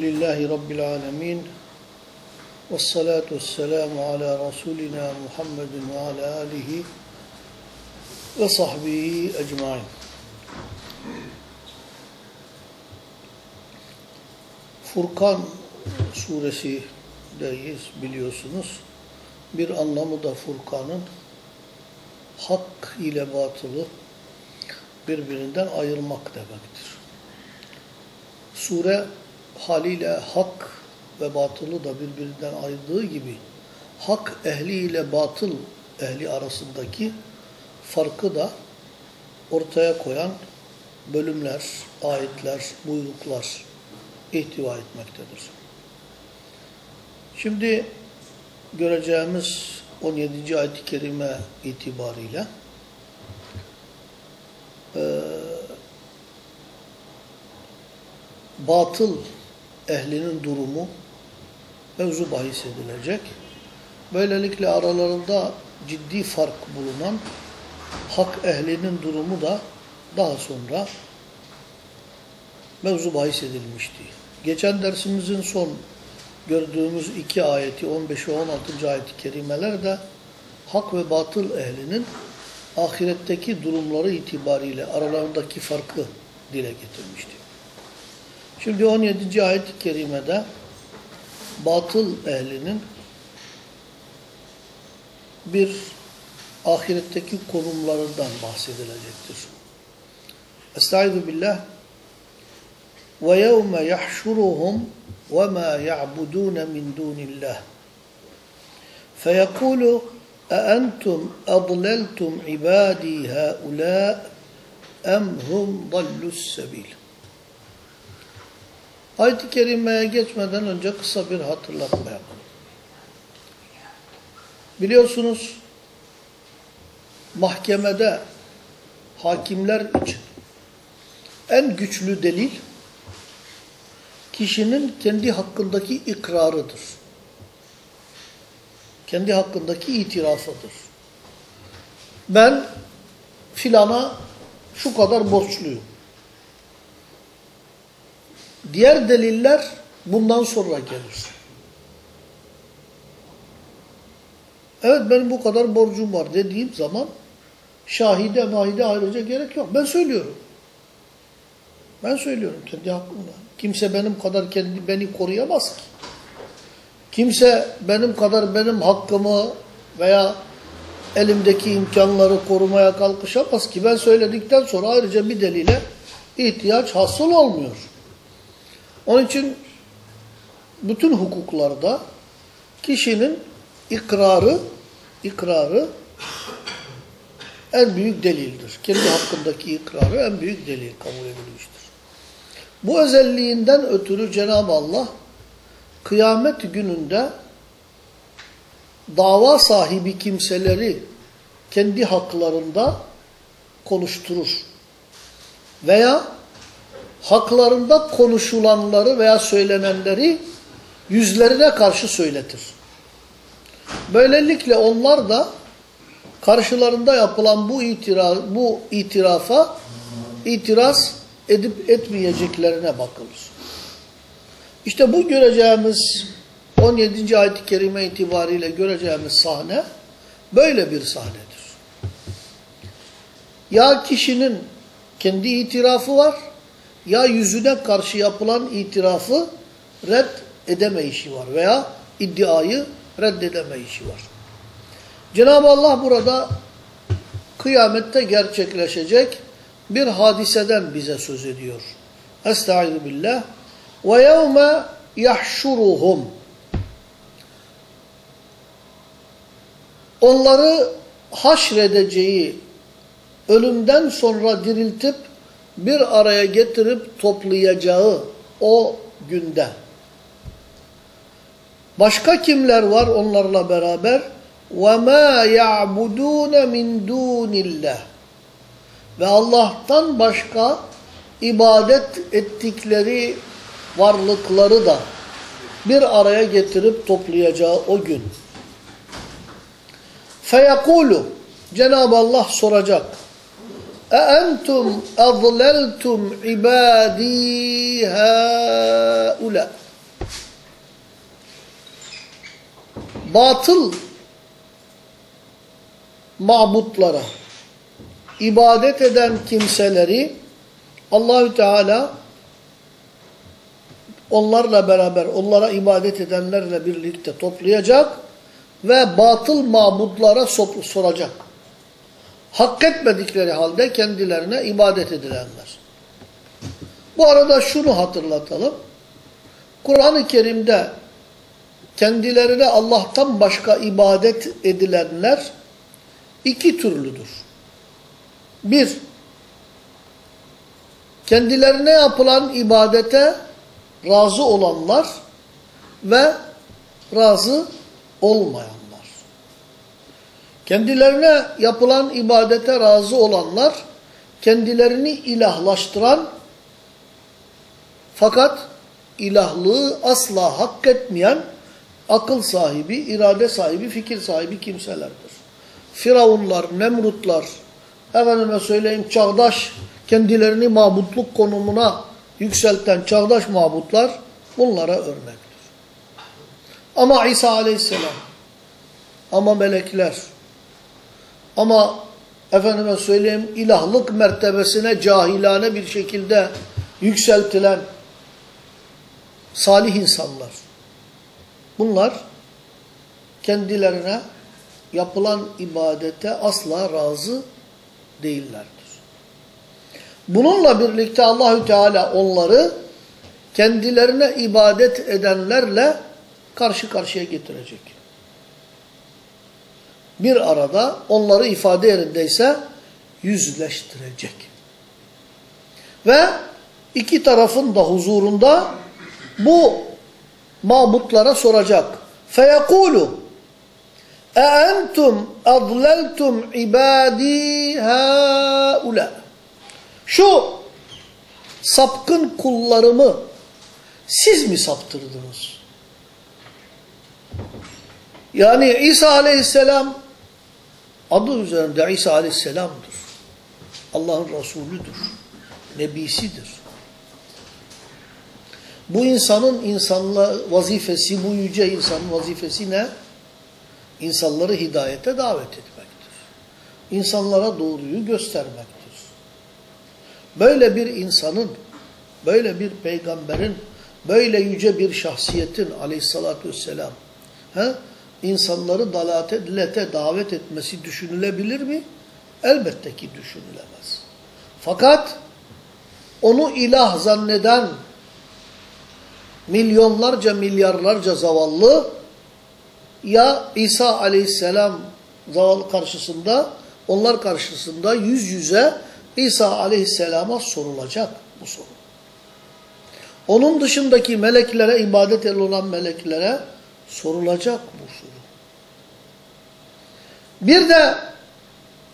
Elhamdülillahi Rabbil Alemin. Vessalatu vesselamu ala Resulina Muhammedin ve ala alihi ve sahbihi ecmain. Furkan suresideyiz biliyorsunuz. Bir anlamı da Furkan'ın hak ile batılı birbirinden ayırmak demektir. Sure haliyle hak ve batılı da birbirinden ayırdığı gibi hak ehli ile batıl ehli arasındaki farkı da ortaya koyan bölümler, ayetler, buyruklar ihtiva etmektedir. Şimdi göreceğimiz 17. ayet-i kerime itibariyle e, batıl ehlinin durumu mevzu bahis edilecek. Böylelikle aralarında ciddi fark bulunan hak ehlinin durumu da daha sonra mevzu bahis edilmişti. Geçen dersimizin son gördüğümüz iki ayeti 15 ve 16. ayet-i kerimeler de hak ve batıl ehlinin ahiretteki durumları itibariyle aralarındaki farkı dile getirmişti. Şimdi 17. ayet-i kerimede batıl ehlinin bir ahiretteki konumlarından bahsedilecektir. Estaizu billah وَيَوْمَ يَحْشُرُهُمْ وَمَا يَعْبُدُونَ مِنْ دُونِ اللّٰهِ فَيَقُولُ أَأَنْتُمْ أَضْلَلْتُمْ عِبَادِي هَؤُلَاءِ اَمْ هُمْ ضَلُّ السَّبِيلِ Ayet-i Kerime'ye geçmeden önce kısa bir hatırlatma yapalım. Biliyorsunuz mahkemede hakimler için en güçlü delil kişinin kendi hakkındaki ikrarıdır. Kendi hakkındaki itirafıdır. Ben filana şu kadar borçluyum. Diğer deliller bundan sonra gelir. Evet benim bu kadar borcum var dediğim zaman şahide mahide ayrıca gerek yok. Ben söylüyorum. Ben söylüyorum kendi hakkımda. Kimse benim kadar kendi beni koruyamaz ki. Kimse benim kadar benim hakkımı veya elimdeki imkanları korumaya kalkışamaz ki. Ben söyledikten sonra ayrıca bir delile ihtiyaç hasıl olmuyor. Onun için bütün hukuklarda kişinin ikrarı ikrarı en büyük delildir. Kendi hakkındaki ikrarı en büyük delil kabul edilmiştir. Bu özelliğinden ötürü Cenab-ı Allah kıyamet gününde dava sahibi kimseleri kendi haklarında konuşturur. Veya haklarında konuşulanları veya söylenenleri yüzlerine karşı söyletir. Böylelikle onlar da karşılarında yapılan bu itiraz, bu itirafa itiraz edip etmeyeceklerine bakılır. İşte bu göreceğimiz 17. ayet-i kerime itibariyle göreceğimiz sahne böyle bir sahnedir. Ya kişinin kendi itirafı var ya yüzüne karşı yapılan itirafı red edemeyişi var veya iddiayı reddedemeyişi var. Cenab-ı Allah burada kıyamette gerçekleşecek bir hadiseden bize söz ediyor. Estaizu billah. Ve yevme yahşuruhum. Onları haşredeceği, ölümden sonra diriltip bir araya getirip toplayacağı o günde. Başka kimler var onlarla beraber? وَمَا يَعْبُدُونَ مِنْ دُونِ اللّٰهِ Ve Allah'tan başka ibadet ettikleri varlıkları da bir araya getirip toplayacağı o gün. فَيَقُولُ Cenab-ı Allah soracak. اَاَنْتُمْ اَضْلَلْتُمْ عِبَادِي هَؤُلَاءِ Batıl mabutlara ibadet eden kimseleri Allahü Teala onlarla beraber, onlara ibadet edenlerle birlikte toplayacak ve batıl mabutlara soracak. Hak etmedikleri halde kendilerine ibadet edilenler. Bu arada şunu hatırlatalım. Kur'an-ı Kerim'de kendilerine Allah'tan başka ibadet edilenler iki türlüdür. Bir, kendilerine yapılan ibadete razı olanlar ve razı olmayanlar. Kendilerine yapılan ibadete razı olanlar, kendilerini ilahlaştıran fakat ilahlığı asla hak etmeyen akıl sahibi, irade sahibi, fikir sahibi kimselerdir. Firavunlar, Nemrutlar, efendime söyleyeyim çağdaş, kendilerini mabutluk konumuna yükselten çağdaş mabutlar bunlara örnektir. Ama İsa aleyhisselam, ama melekler, ama efendime söyleyeyim ilahlık mertebesine cahilane bir şekilde yükseltilen salih insanlar. Bunlar kendilerine yapılan ibadete asla razı değillerdir. Bununla birlikte Allahü Teala onları kendilerine ibadet edenlerle karşı karşıya getirecek Bir arada onları ifade yerindeyse yüzleştirecek. Ve iki tarafın da huzurunda bu mabutlara soracak. فَيَقُولُ اَاَنْتُمْ اَضْلَلْتُمْ عِبَادِي هَاُولَى Şu sapkın kullarımı siz mi saptırdınız? Yani İsa aleyhisselam adı üzerinde İsa aleyhisselamdır. Allah'ın Resulüdür. Nebisidir. Bu insanın insanla vazifesi, bu yüce insanın vazifesi ne? İnsanları hidayete davet etmektir. İnsanlara doğruyu göstermektir. Böyle bir insanın, böyle bir peygamberin, böyle yüce bir şahsiyetin aleyhissalatü vesselam, he, insanları dalalete davet etmesi düşünülebilir mi? Elbette ki düşünülemez. Fakat onu ilah zanneden milyonlarca milyarlarca zavallı ya İsa aleyhisselam zavallı karşısında onlar karşısında yüz yüze İsa aleyhisselama sorulacak bu soru. Onun dışındaki meleklere, ibadet olan meleklere sorulacak bu soru. Bir de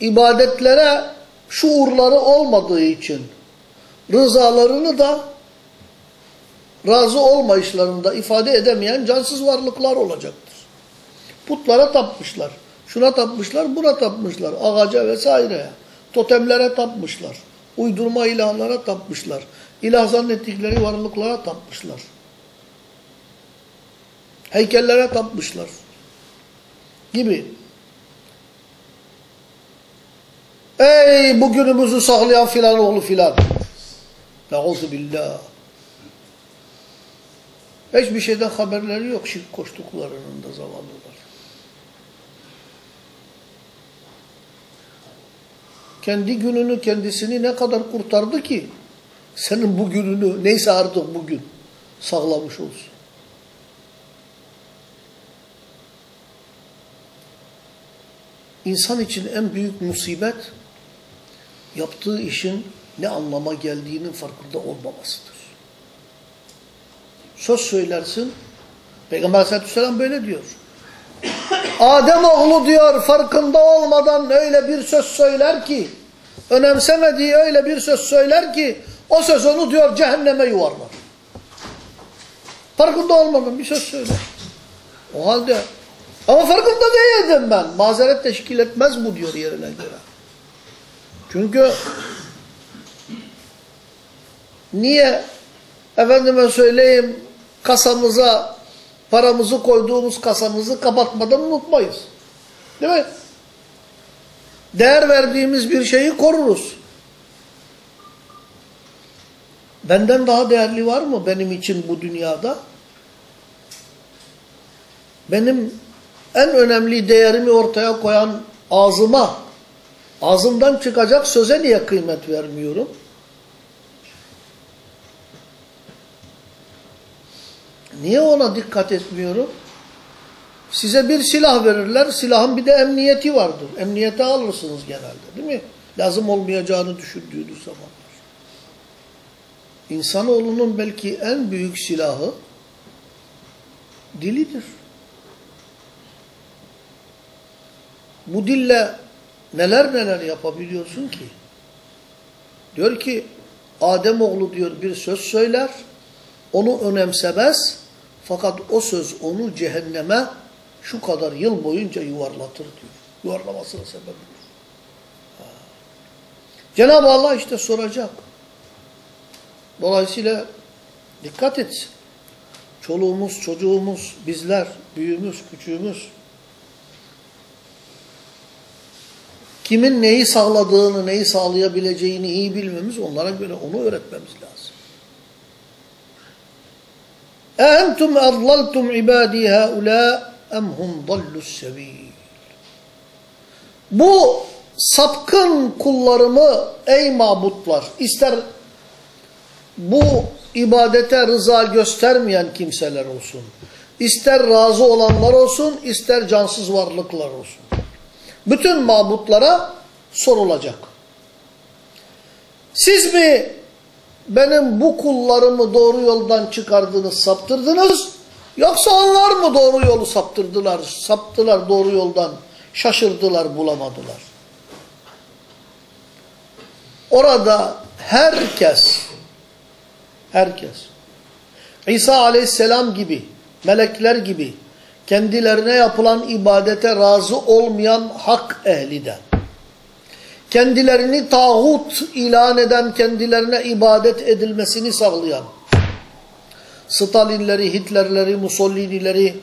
ibadetlere şuurları olmadığı için rızalarını da razı olmayışlarında ifade edemeyen cansız varlıklar olacaktır. Putlara tapmışlar. Şuna tapmışlar, buna tapmışlar. Ağaca vesaireye. Totemlere tapmışlar. Uydurma ilahlara tapmışlar. İlah zannettikleri varlıklara tapmışlar. Heykellere tapmışlar. Gibi. Ey bugünümüzü saklayan filan oğlu filan. Euzu billah. Hiçbir şeyden haberleri yok şirk koştuklarının da zavallılar. Kendi gününü kendisini ne kadar kurtardı ki senin bu gününü neyse artık bugün sağlamış olsun. İnsan için en büyük musibet yaptığı işin ne anlama geldiğinin farkında olmamasıdır. Söz söylersin, Peygamber aleyhissalatü vesselam böyle diyor. Adem oğlu diyor farkında olmadan öyle bir söz söyler ki, önemsemediği öyle bir söz söyler ki, o söz onu diyor cehenneme yuvarlar. Farkında olmadan bir söz söyler. O halde, ama farkında değildim ben. Mazeret teşkil etmez bu diyor yerine göre. Çünkü niye efendime söyleyeyim kasamıza paramızı koyduğumuz kasamızı kapatmadan unutmayız. Değil mi? Değer verdiğimiz bir şeyi koruruz. Benden daha değerli var mı benim için bu dünyada? Benim en önemli değerimi ortaya koyan ağzıma, ağzımdan çıkacak söze niye kıymet vermiyorum? Niye ona dikkat etmiyorum? Size bir silah verirler, silahın bir de emniyeti vardır. Emniyete alırsınız genelde değil mi? Lazım olmayacağını düşündüğünüz zamanlar. İnsanoğlunun belki en büyük silahı dilidir. Bu dille neler neler yapabiliyorsun ki? Diyor ki Ademoğlu diyor bir söz söyler, onu önemsemez fakat o söz onu cehenneme şu kadar yıl boyunca yuvarlatır diyor. Yuvarlamasına sebep olur. Cenab-ı Allah işte soracak. Dolayısıyla dikkat etsin. Çoluğumuz, çocuğumuz, bizler, büyüğümüz, küçüğümüz kimin neyi sağladığını, neyi sağlayabileceğini iyi bilmemiz, onlara göre onu öğretmemiz lazım. اَاَنْتُمْ اَضْلَلْتُمْ عِبَادِي هَؤُلَاءَ اَمْ هُمْ ضَلُّ السَّب۪يلِ Bu sapkın kullarımı ey mabutlar, ister bu ibadete rıza göstermeyen kimseler olsun, ister razı olanlar olsun, ister cansız varlıklar olsun. Bütün mabutlara sorulacak. Siz mi benim bu kullarımı doğru yoldan çıkardınız, saptırdınız? Yoksa onlar mı doğru yolu saptırdılar, saptılar doğru yoldan, şaşırdılar, bulamadılar? Orada herkes, herkes, İsa aleyhisselam gibi, melekler gibi, kendilerine yapılan ibadete razı olmayan hak ehli de, kendilerini tağut ilan eden, kendilerine ibadet edilmesini sağlayan, Stalinleri, Hitlerleri, Mussolini'leri,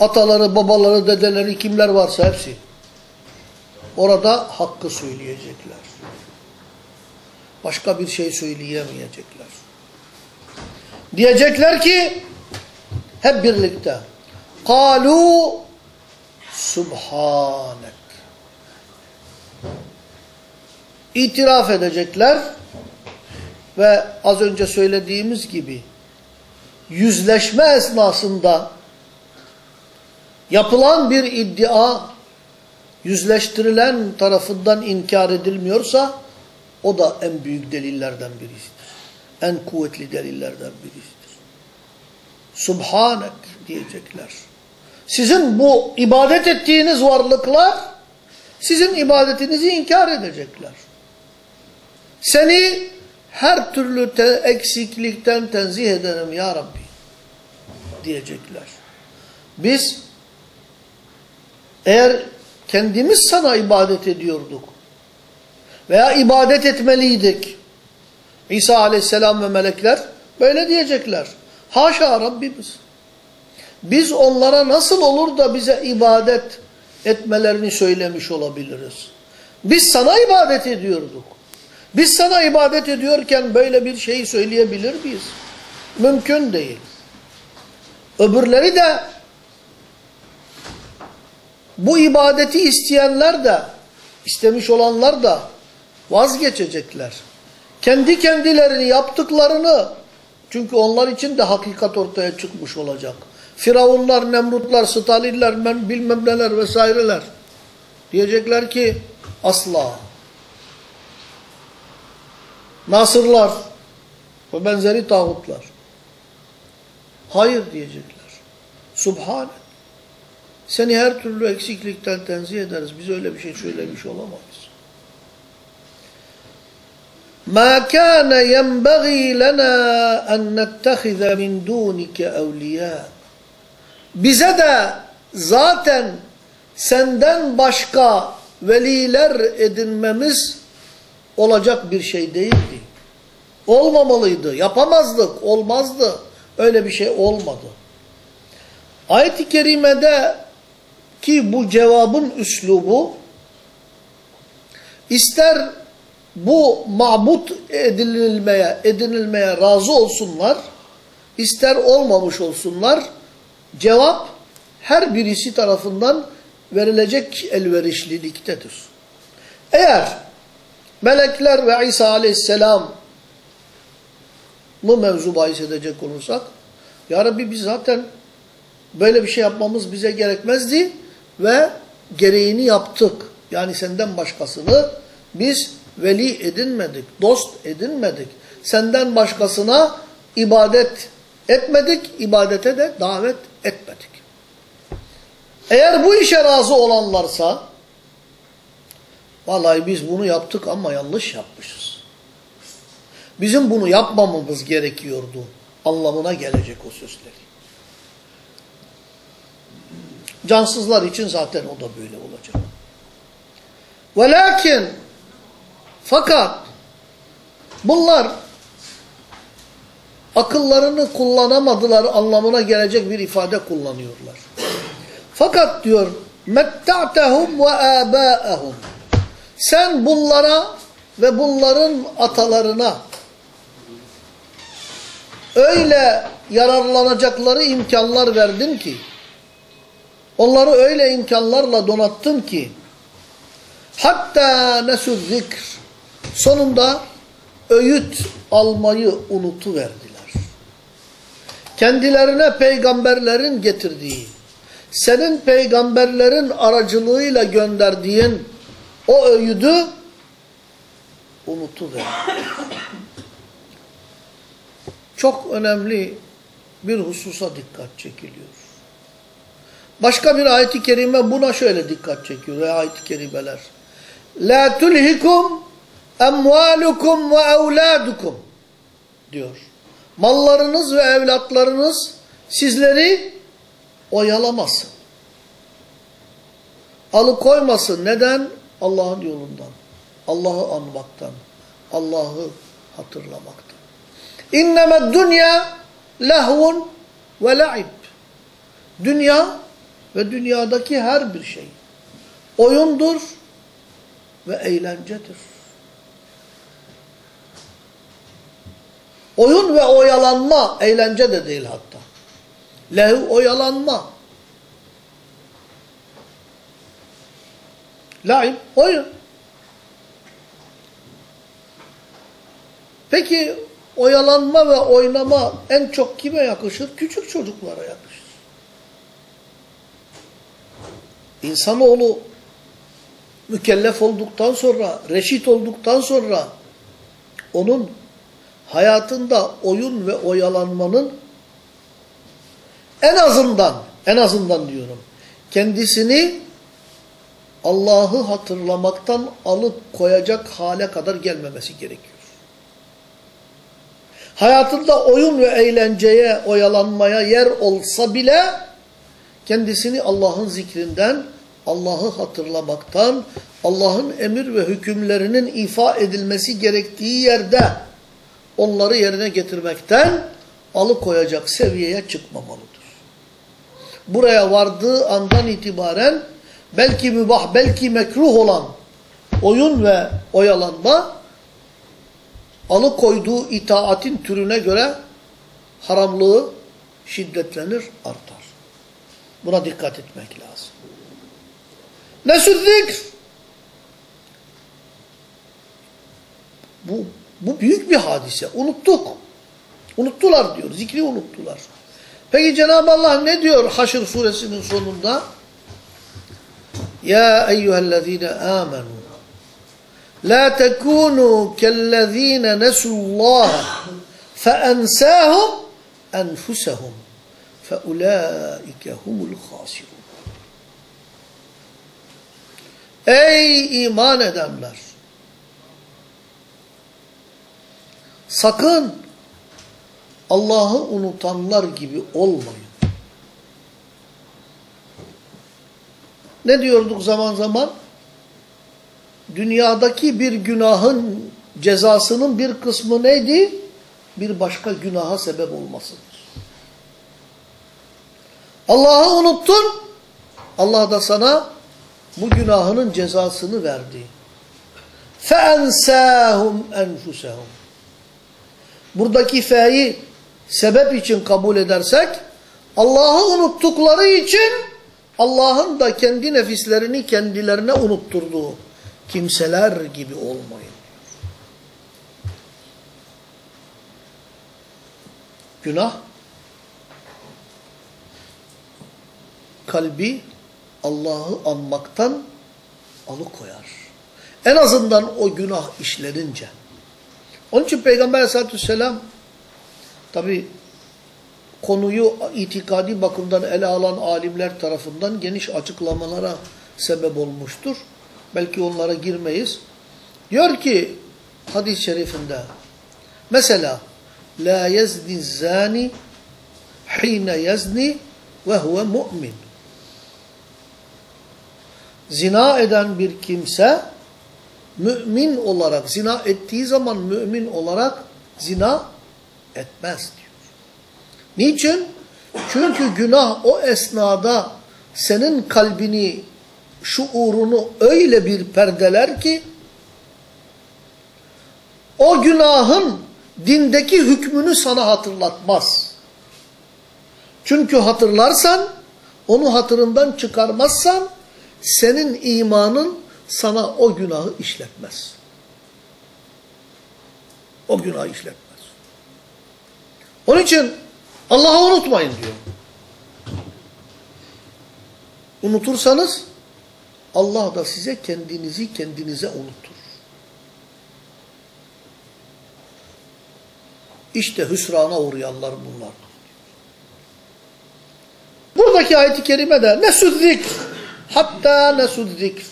ataları, babaları, dedeleri kimler varsa hepsi orada hakkı söyleyecekler. Başka bir şey söyleyemeyecekler. Diyecekler ki hep birlikte Kalu Subhanek. İtiraf edecekler ve az önce söylediğimiz gibi yüzleşme esnasında yapılan bir iddia yüzleştirilen tarafından inkar edilmiyorsa o da en büyük delillerden birisidir. En kuvvetli delillerden birisidir. Subhanek diyecekler. Sizin bu ibadet ettiğiniz varlıklar sizin ibadetinizi inkar edecekler. Seni her türlü te eksiklikten tenzih ederim ya Rabbi diyecekler. Biz eğer kendimiz sana ibadet ediyorduk veya ibadet etmeliydik İsa aleyhisselam ve melekler böyle diyecekler. Haşa Rabbimiz. Biz onlara nasıl olur da bize ibadet etmelerini söylemiş olabiliriz. Biz sana ibadet ediyorduk. Biz sana ibadet ediyorken böyle bir şeyi söyleyebilir miyiz? Mümkün değil. Öbürleri de bu ibadeti isteyenler de istemiş olanlar da vazgeçecekler. Kendi kendilerini yaptıklarını çünkü onlar için de hakikat ortaya çıkmış olacak. Firavunlar, Nemrutlar, Stalinler, bilmem neler vesaireler diyecekler ki asla. Nasırlar ve benzeri tağutlar. Hayır diyecekler. Subhane. Seni her türlü eksiklikten tenzih ederiz. Biz öyle bir şey söylemiş olamayız. مَا كَانَ يَنْبَغِي لَنَا أَنْ نَتَّخِذَ مِنْ دُونِكَ أَوْلِيَاءَ bize de zaten senden başka veliler edinmemiz olacak bir şey değildi. Olmamalıydı, yapamazdık, olmazdı. Öyle bir şey olmadı. Ayet-i kerimede ki bu cevabın üslubu ister bu mabut edinilmeye, edinilmeye razı olsunlar, ister olmamış olsunlar, cevap her birisi tarafından verilecek elverişliliktedir. Eğer melekler ve İsa aleyhisselam mı mevzu bahis edecek olursak, Ya Rabbi biz zaten böyle bir şey yapmamız bize gerekmezdi ve gereğini yaptık. Yani senden başkasını biz veli edinmedik, dost edinmedik. Senden başkasına ibadet etmedik, ibadete de davet etmedik. Eğer bu işe razı olanlarsa, vallahi biz bunu yaptık ama yanlış yapmışız. Bizim bunu yapmamamız gerekiyordu anlamına gelecek o sözleri. Cansızlar için zaten o da böyle olacak. Velakin fakat bunlar akıllarını kullanamadılar anlamına gelecek bir ifade kullanıyorlar. Fakat diyor metta'tehum ve âbâehum sen bunlara ve bunların atalarına öyle yararlanacakları imkanlar verdin ki onları öyle imkanlarla donattın ki hatta nesu zikr sonunda öğüt almayı unutuverdiler. Kendilerine peygamberlerin getirdiği, senin peygamberlerin aracılığıyla gönderdiğin o öğüdü unutuverdiler. Çok önemli bir hususa dikkat çekiliyor. Başka bir ayet-i kerime buna şöyle dikkat çekiyor. Ve ayet-i kerimeler. La tulhikum emvalukum ve evladukum diyor. Mallarınız ve evlatlarınız sizleri oyalamasın. Alıkoymasın. Neden? Allah'ın yolundan. Allah'ı anmaktan. Allah'ı hatırlamaktan. İnnemed dünya lehvun ve la'ib. Dünya ve dünyadaki her bir şey oyundur ve eğlencedir. Oyun ve oyalanma, eğlence de değil hatta. Lev oyalanma. Laib oyun. Peki oyalanma ve oynama en çok kime yakışır? Küçük çocuklara yakışır. İnsanoğlu mükellef olduktan sonra, reşit olduktan sonra onun hayatında oyun ve oyalanmanın en azından, en azından diyorum, kendisini Allah'ı hatırlamaktan alıp koyacak hale kadar gelmemesi gerekiyor. Hayatında oyun ve eğlenceye, oyalanmaya yer olsa bile kendisini Allah'ın zikrinden, Allah'ı hatırlamaktan, Allah'ın emir ve hükümlerinin ifa edilmesi gerektiği yerde onları yerine getirmekten alıkoyacak seviyeye çıkmamalıdır. Buraya vardığı andan itibaren belki mübah, belki mekruh olan oyun ve oyalanma alıkoyduğu itaatin türüne göre haramlığı şiddetlenir, artar. Buna dikkat etmek lazım. Nesü zikr. Bu, bu büyük bir hadise. Unuttuk. Unuttular diyor. Zikri unuttular. Peki Cenab-ı Allah ne diyor Haşr suresinin sonunda? Ya eyyühellezine amenu La tekunu kellezine nesullaha feensahum enfusahum feulaike humul hasirun. Ey iman edenler! Sakın Allah'ı unutanlar gibi olmayın. Ne diyorduk zaman zaman? dünyadaki bir günahın cezasının bir kısmı neydi? Bir başka günaha sebep olmasıdır. Allah'ı unuttun, Allah da sana bu günahının cezasını verdi. فَاَنْسَاهُمْ اَنْفُسَهُمْ Buradaki fe'yi sebep için kabul edersek, Allah'ı unuttukları için Allah'ın da kendi nefislerini kendilerine unutturduğu kimseler gibi olmayın. Günah kalbi Allah'ı anmaktan alıkoyar. En azından o günah işlenince. Onun için Peygamber aleyhissalatü vesselam tabi konuyu itikadi bakımdan ele alan alimler tarafından geniş açıklamalara sebep olmuştur. Belki onlara girmeyiz. Diyor ki hadis-i şerifinde mesela la yezni zani hine yezni ve huve mu'min. Zina eden bir kimse mümin olarak zina ettiği zaman mümin olarak zina etmez diyor. Niçin? Çünkü günah o esnada senin kalbini, şuurunu öyle bir perdeler ki o günahın dindeki hükmünü sana hatırlatmaz. Çünkü hatırlarsan, onu hatırından çıkarmazsan senin imanın sana o günahı işletmez. O günahı işletmez. Onun için Allah'ı unutmayın diyor. Unutursanız Allah da size kendinizi kendinize unutur. İşte hüsrana uğrayanlar bunlar. Buradaki ayet-i kerimede nesüzzik hatta nesüzzik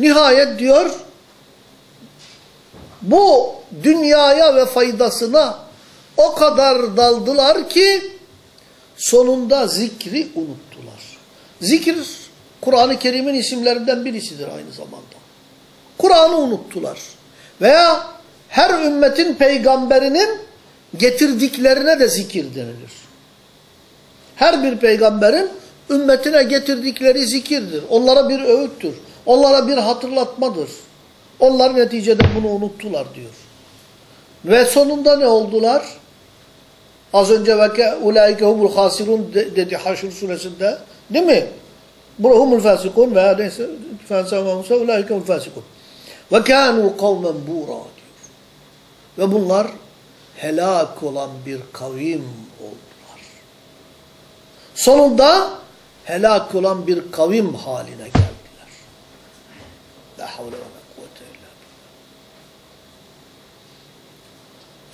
Nihayet diyor bu dünyaya ve faydasına o kadar daldılar ki sonunda zikri unuttular. Zikir Kur'an-ı Kerim'in isimlerinden birisidir aynı zamanda. Kur'an'ı unuttular. Veya her ümmetin peygamberinin getirdiklerine de zikir denilir. Her bir peygamberin ümmetine getirdikleri zikirdir. Onlara bir öğüttür. Onlara bir hatırlatmadır. Onlar neticede bunu unuttular diyor. Ve sonunda ne oldular? Az önce veke ulaike humul hasirun dedi Haşr suresinde. Değil mi? Humul fasikun veya neyse fensavamsa ulaike humul fasikun. Ve kânû kavmen bûrâ diyor. Ve bunlar helak olan bir kavim oldular. Sonunda helak olan bir kavim haline geldiler. Havle ve la kuvvete illa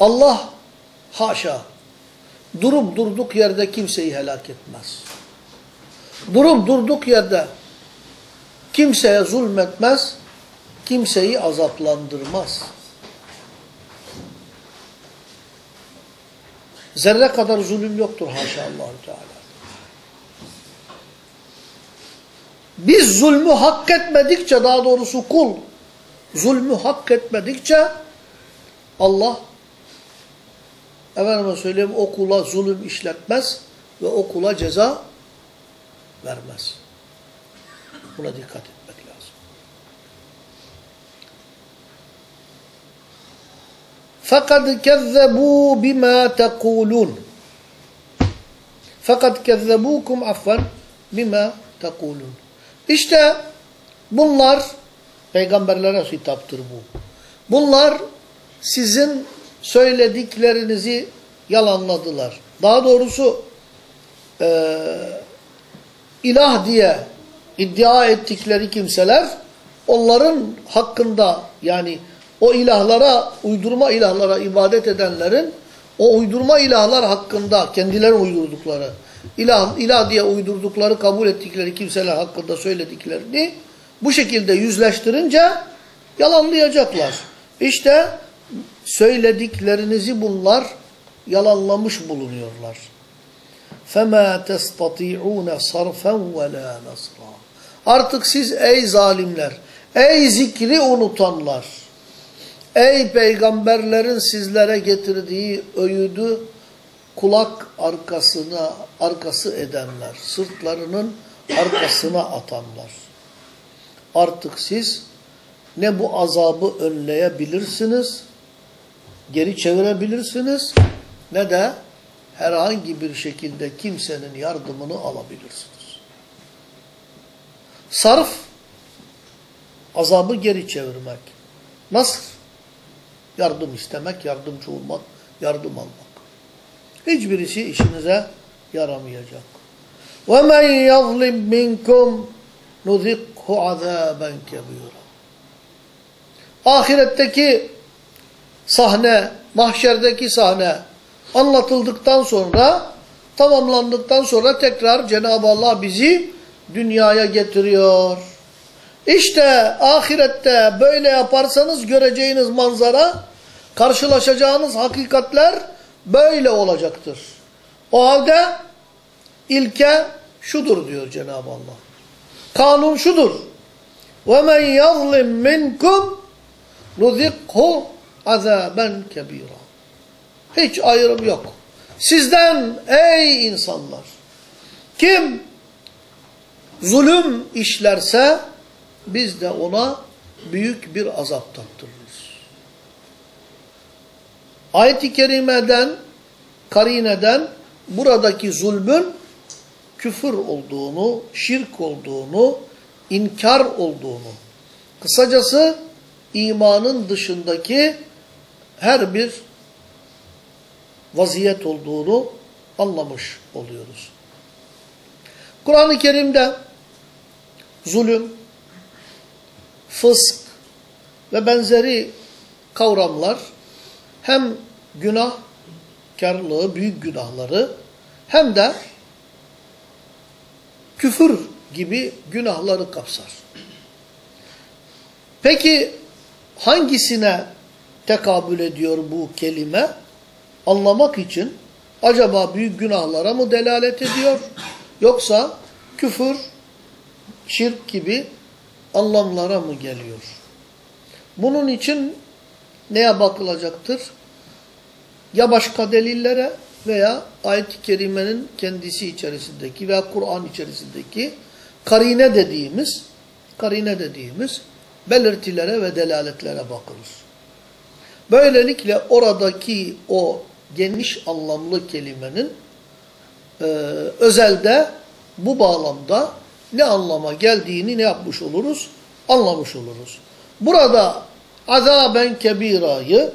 Allah haşa durup durduk yerde kimseyi helak etmez. Durup durduk yerde kimseye zulmetmez, kimseyi azaplandırmaz. Zerre kadar zulüm yoktur haşa allah Teala. Biz zulmü hak etmedikçe daha doğrusu kul zulmü hak etmedikçe Allah efendime söyleyeyim o kula zulüm işletmez ve o kula ceza vermez. Buna dikkat etmek lazım. Fakat kezzebu bima tekulun. Fakat kezzebukum affan bima tekulun. İşte bunlar peygamberlere hitaptır bu. Bunlar sizin söylediklerinizi yalanladılar. Daha doğrusu e, ilah diye iddia ettikleri kimseler onların hakkında yani o ilahlara, uydurma ilahlara ibadet edenlerin o uydurma ilahlar hakkında kendileri uydurdukları ilah, ilah diye uydurdukları, kabul ettikleri kimseler hakkında söylediklerini bu şekilde yüzleştirince yalanlayacaklar. İşte söylediklerinizi bunlar yalanlamış bulunuyorlar. فَمَا تَسْتَطِيعُونَ صَرْفًا وَلَا نَصْرًا Artık siz ey zalimler, ey zikri unutanlar, ey peygamberlerin sizlere getirdiği öğüdü kulak arkasına arkası edenler, sırtlarının arkasına atanlar. Artık siz ne bu azabı önleyebilirsiniz, geri çevirebilirsiniz ne de herhangi bir şekilde kimsenin yardımını alabilirsiniz. Sarf, azabı geri çevirmek. Nasıl? Yardım istemek, yardımcı olmak, yardım almak. Hiçbirisi işinize yaramayacak. وَمَنْ يَظْلِمْ مِنْكُمْ نُذِقْهُ عَذَابًا كَبِيرًا Ahiretteki sahne, mahşerdeki sahne anlatıldıktan sonra, tamamlandıktan sonra tekrar Cenab-ı Allah bizi dünyaya getiriyor. İşte ahirette böyle yaparsanız göreceğiniz manzara, karşılaşacağınız hakikatler böyle olacaktır. O halde ilke şudur diyor Cenab-ı Allah. Kanun şudur. وَمَنْ يَظْلِمْ مِنْكُمْ نُذِقْهُ عَذَابًا كَب۪يرًا Hiç ayrım yok. Sizden ey insanlar, kim zulüm işlerse biz de ona büyük bir azap tattırırız. Ayet-i kerimeden, karineden buradaki zulmün küfür olduğunu, şirk olduğunu, inkar olduğunu, kısacası imanın dışındaki her bir vaziyet olduğunu anlamış oluyoruz. Kur'an-ı Kerim'de zulüm, fısk ve benzeri kavramlar hem günahkarlığı, büyük günahları hem de küfür gibi günahları kapsar. Peki hangisine tekabül ediyor bu kelime? Anlamak için acaba büyük günahlara mı delalet ediyor? Yoksa küfür, şirk gibi anlamlara mı geliyor? Bunun için neye bakılacaktır? Ya başka delillere veya ayet-i kerimenin kendisi içerisindeki veya Kur'an içerisindeki karine dediğimiz karine dediğimiz belirtilere ve delaletlere bakılır. Böylelikle oradaki o geniş anlamlı kelimenin e, özelde bu bağlamda ne anlama geldiğini ne yapmış oluruz? Anlamış oluruz. Burada azaben kebirayı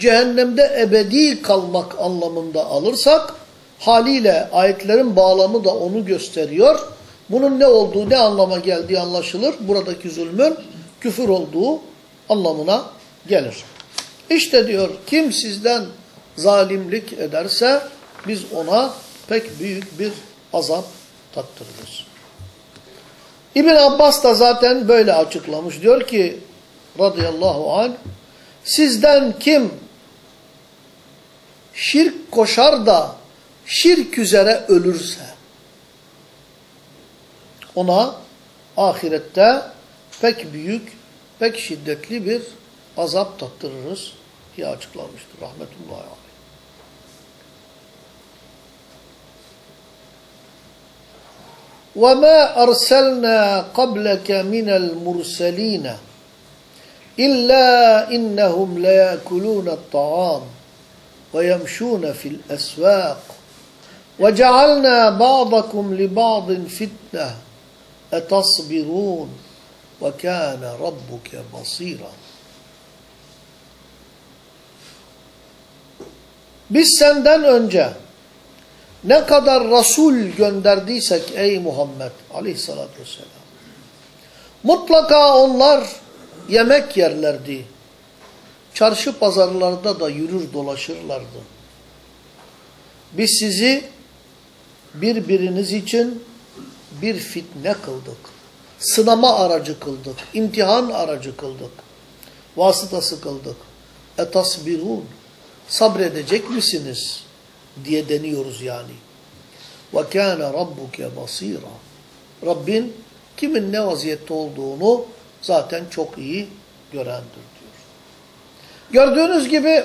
cehennemde ebedi kalmak anlamında alırsak haliyle ayetlerin bağlamı da onu gösteriyor. Bunun ne olduğu, ne anlama geldiği anlaşılır. Buradaki zulmün küfür olduğu anlamına gelir. İşte diyor kim sizden zalimlik ederse biz ona pek büyük bir azap tattırırız. İbn Abbas da zaten böyle açıklamış. Diyor ki radıyallahu anh sizden kim şirk koşar da şirk üzere ölürse ona ahirette pek büyük, pek şiddetli bir azap tattırırız diye açıklamıştır rahmetullahi aleyh. وَمَا أَرْسَلْنَا قَبْلَكَ مِنَ الْمُرْسَلِينَ إِلَّا إِنَّهُمْ لَيَأْكُلُونَ الطَّعَامِ وَيَمْشُونَ فِي الْأَسْوَاقِ وَجَعَلْنَا بَعْضَكُمْ لِبَعْضٍ فِتْنَةً اَتَصْبِرُونَ وَكَانَ رَبُّكَ بَصِيرًا Biz senden önce ne kadar Resul gönderdiysek ey Muhammed aleyhissalatü vesselam mutlaka onlar yemek yerlerdi. Çarşı pazarlarda da yürür dolaşırlardı. Biz sizi birbiriniz için bir fitne kıldık. Sınama aracı kıldık. imtihan aracı kıldık. Vasıtası kıldık. Etasbirun. Sabredecek misiniz? Diye deniyoruz yani. Ve kâne rabbuke basira. Rabbin kimin ne vaziyette olduğunu zaten çok iyi görendir. Gördüğünüz gibi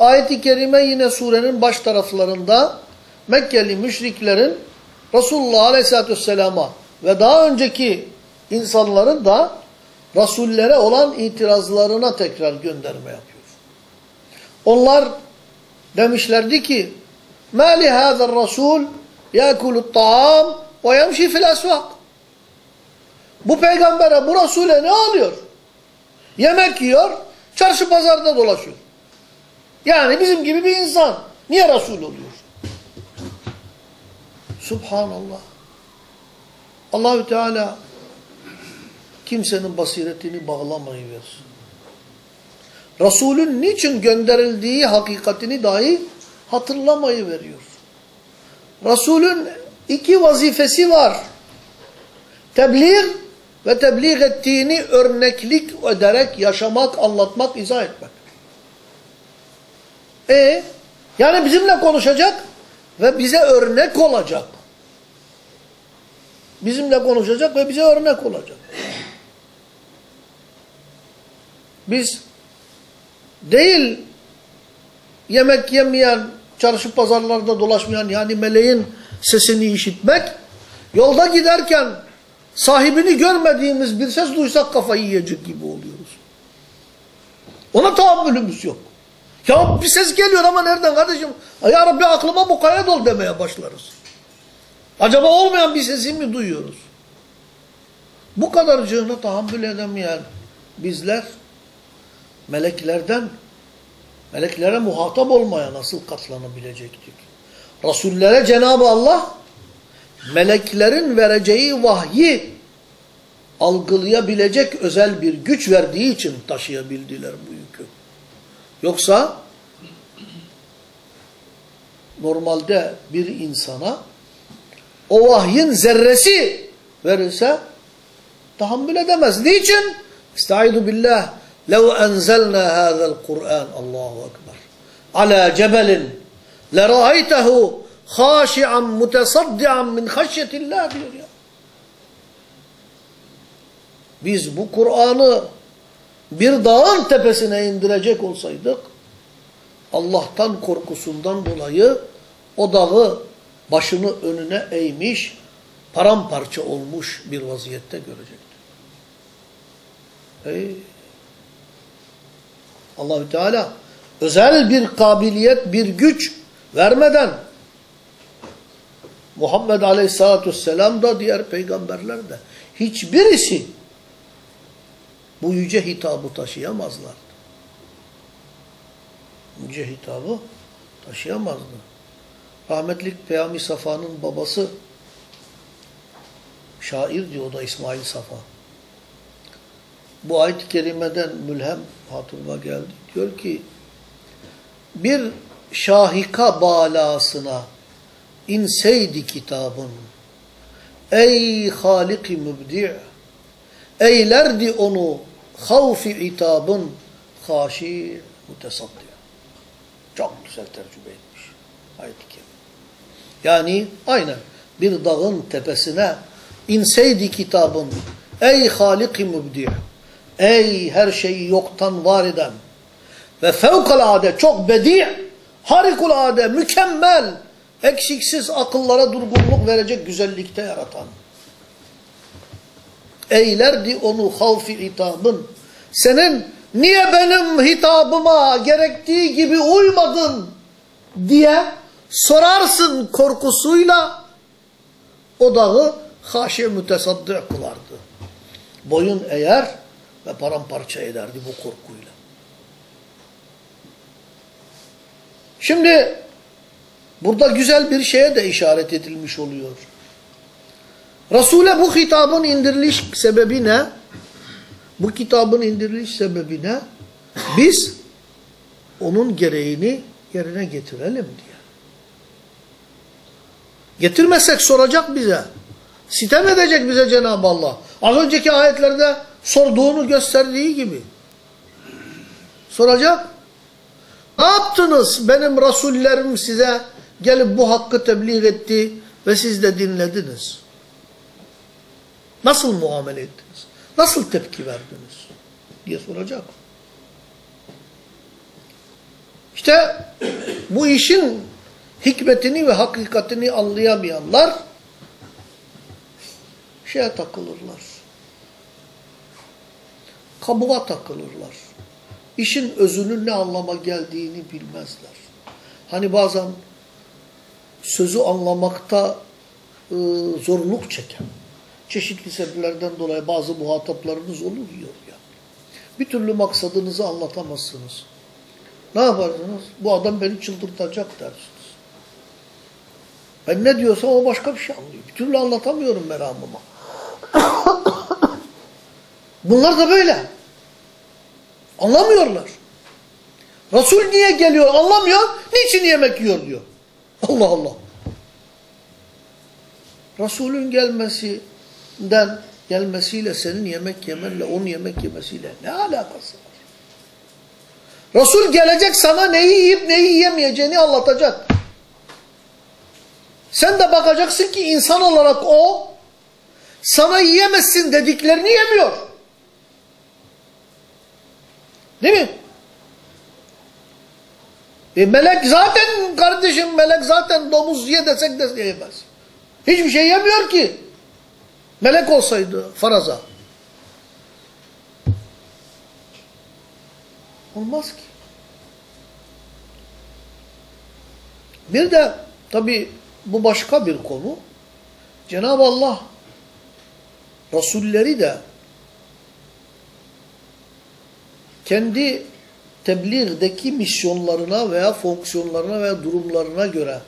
ayet-i kerime yine surenin baş taraflarında Mekkeli müşriklerin Resulullah Aleyhisselatü Vesselam'a ve daha önceki insanların da Rasullere olan itirazlarına tekrar gönderme yapıyor. Onlar demişlerdi ki مَا لِهَذَا الرَّسُولِ يَأْكُلُ الطَّعَامِ وَيَمْشِي فِي الْأَسْوَاقِ Bu peygambere, bu Resul'e ne alıyor? Yemek yiyor, çarşı pazarda dolaşıyor. Yani bizim gibi bir insan. Niye Resul oluyor? Subhanallah. Allahü Teala kimsenin basiretini bağlamayı versin. Resulün niçin gönderildiği hakikatini dahi hatırlamayı veriyor. Resulün iki vazifesi var. Tebliğ ve tebliğ ettiğini örneklik ederek yaşamak, anlatmak, izah etmek. E yani bizimle konuşacak ve bize örnek olacak. Bizimle konuşacak ve bize örnek olacak. Biz değil yemek yemeyen, çarşı pazarlarda dolaşmayan yani meleğin sesini işitmek, yolda giderken sahibini görmediğimiz bir ses duysak kafayı yiyecek gibi oluyoruz. Ona tahammülümüz yok. Ya bir ses geliyor ama nereden kardeşim? Ya Rabbi aklıma mukayyet ol demeye başlarız. Acaba olmayan bir sesi mi duyuyoruz? Bu kadarcığına tahammül edemeyen bizler meleklerden meleklere muhatap olmaya nasıl katlanabilecektik? Resullere Cenab-ı Allah meleklerin vereceği vahyi algılayabilecek özel bir güç verdiği için taşıyabildiler bu yükü. Yoksa normalde bir insana o vahyin zerresi verirse tahammül edemez. Niçin? Estaizu billah. لَوْ أَنْزَلْنَا هَذَا الْقُرْآنِ Allahu Ekber. عَلَى جَبَلٍ لَرَأَيْتَهُ haşi'an mutesaddian min haşyetillah diyor ya. Biz bu Kur'an'ı bir dağın tepesine indirecek olsaydık Allah'tan korkusundan dolayı o dağı başını önüne eğmiş, paramparça olmuş bir vaziyette görecekti. Hey. Allahü Teala özel bir kabiliyet, bir güç vermeden Muhammed Aleyhisselatü Vesselam da diğer peygamberler de hiçbirisi bu yüce hitabı taşıyamazlar. Yüce hitabı taşıyamazdı. Rahmetlik Peyami Safa'nın babası şair diyor da İsmail Safa. Bu ayet-i kerimeden mülhem hatırıma geldi. Diyor ki bir şahika balasına inseydi kitabın ey Halik-i Mübdi' eylerdi onu havfi itabın haşi mutesaddi. Çok güzel tercüme etmiş ayet-i. Yani aynen bir dağın tepesine inseydi kitabın ey Halik-i Mübdi' ey her şeyi yoktan var eden ve fevkalade çok bedi' harikulade mükemmel eksiksiz akıllara durgunluk verecek güzellikte yaratan eylerdi onu havfi hitabın. Senin niye benim hitabıma gerektiği gibi uymadın diye sorarsın korkusuyla o dağı haşi mütesaddi kılardı. Boyun eğer ve paramparça ederdi bu korkuyla. Şimdi burada güzel bir şeye de işaret edilmiş oluyor. Resul'e bu hitabın indiriliş sebebi ne? Bu kitabın indiriliş sebebi ne? Biz onun gereğini yerine getirelim diye. Getirmezsek soracak bize. Sitem edecek bize Cenab-ı Allah. Az önceki ayetlerde sorduğunu gösterdiği gibi. Soracak. Ne yaptınız? Benim Resullerim size gelip bu hakkı tebliğ etti ve siz de dinlediniz. Nasıl muamele ettiniz? Nasıl tepki verdiniz? diye soracak. İşte bu işin hikmetini ve hakikatini anlayamayanlar şeye takılırlar. Kabuğa takılırlar. İşin özünün ne anlama geldiğini bilmezler. Hani bazen sözü anlamakta e, zorluk çeken, çeşitli sebeplerden dolayı bazı muhataplarınız oluyor yani. Bir türlü maksadınızı anlatamazsınız. Ne yaparsınız? Bu adam beni çıldırtacak dersiniz. Ben ne diyorsam o başka bir şey anlıyor. Bir türlü anlatamıyorum meramıma. Bunlar da böyle. Anlamıyorlar. Resul niye geliyor anlamıyor, niçin yemek yiyor diyor. Allah Allah. Resulün gelmesinden, gelmesiyle senin yemek yemenle, onun yemek yemesiyle ne alakası var? Resul gelecek sana neyi yiyip neyi yiyemeyeceğini anlatacak. Sen de bakacaksın ki insan olarak o sana yiyemezsin dediklerini yemiyor. Değil mi? E melek zaten kardeşim melek zaten domuz ye desek de yiyemez. Hiçbir şey yemiyor ki. Melek olsaydı faraza. Olmaz ki. Bir de tabi bu başka bir konu. Cenab-ı Allah Resulleri de kendi tebliğdeki misyonlarına veya fonksiyonlarına veya durumlarına göre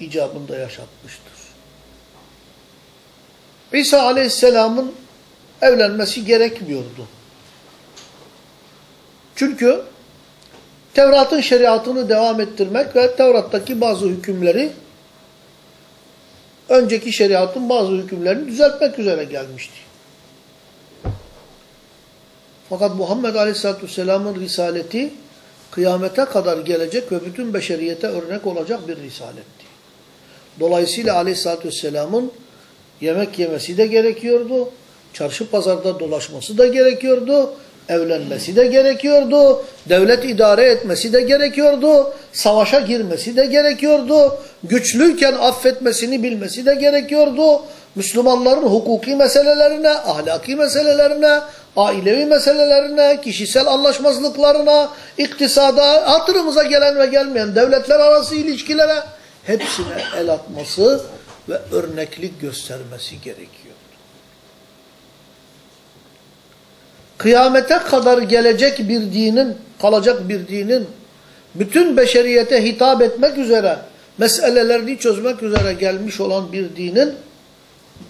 icabında yaşatmıştır. İsa Aleyhisselam'ın evlenmesi gerekmiyordu. Çünkü Tevrat'ın şeriatını devam ettirmek ve Tevrat'taki bazı hükümleri önceki şeriatın bazı hükümlerini düzeltmek üzere gelmişti. Fakat Muhammed Aleyhisselatü Vesselam'ın risaleti kıyamete kadar gelecek ve bütün beşeriyete örnek olacak bir risaletti. Dolayısıyla Aleyhisselatü Vesselam'ın yemek yemesi de gerekiyordu, çarşı pazarda dolaşması da gerekiyordu, evlenmesi de gerekiyordu, devlet idare etmesi de gerekiyordu, savaşa girmesi de gerekiyordu, güçlüyken affetmesini bilmesi de gerekiyordu, Müslümanların hukuki meselelerine, ahlaki meselelerine, ailevi meselelerine, kişisel anlaşmazlıklarına, iktisada, hatırımıza gelen ve gelmeyen devletler arası ilişkilere hepsine el atması ve örneklik göstermesi gerekiyor. Kıyamete kadar gelecek bir dinin, kalacak bir dinin, bütün beşeriyete hitap etmek üzere, meselelerini çözmek üzere gelmiş olan bir dinin,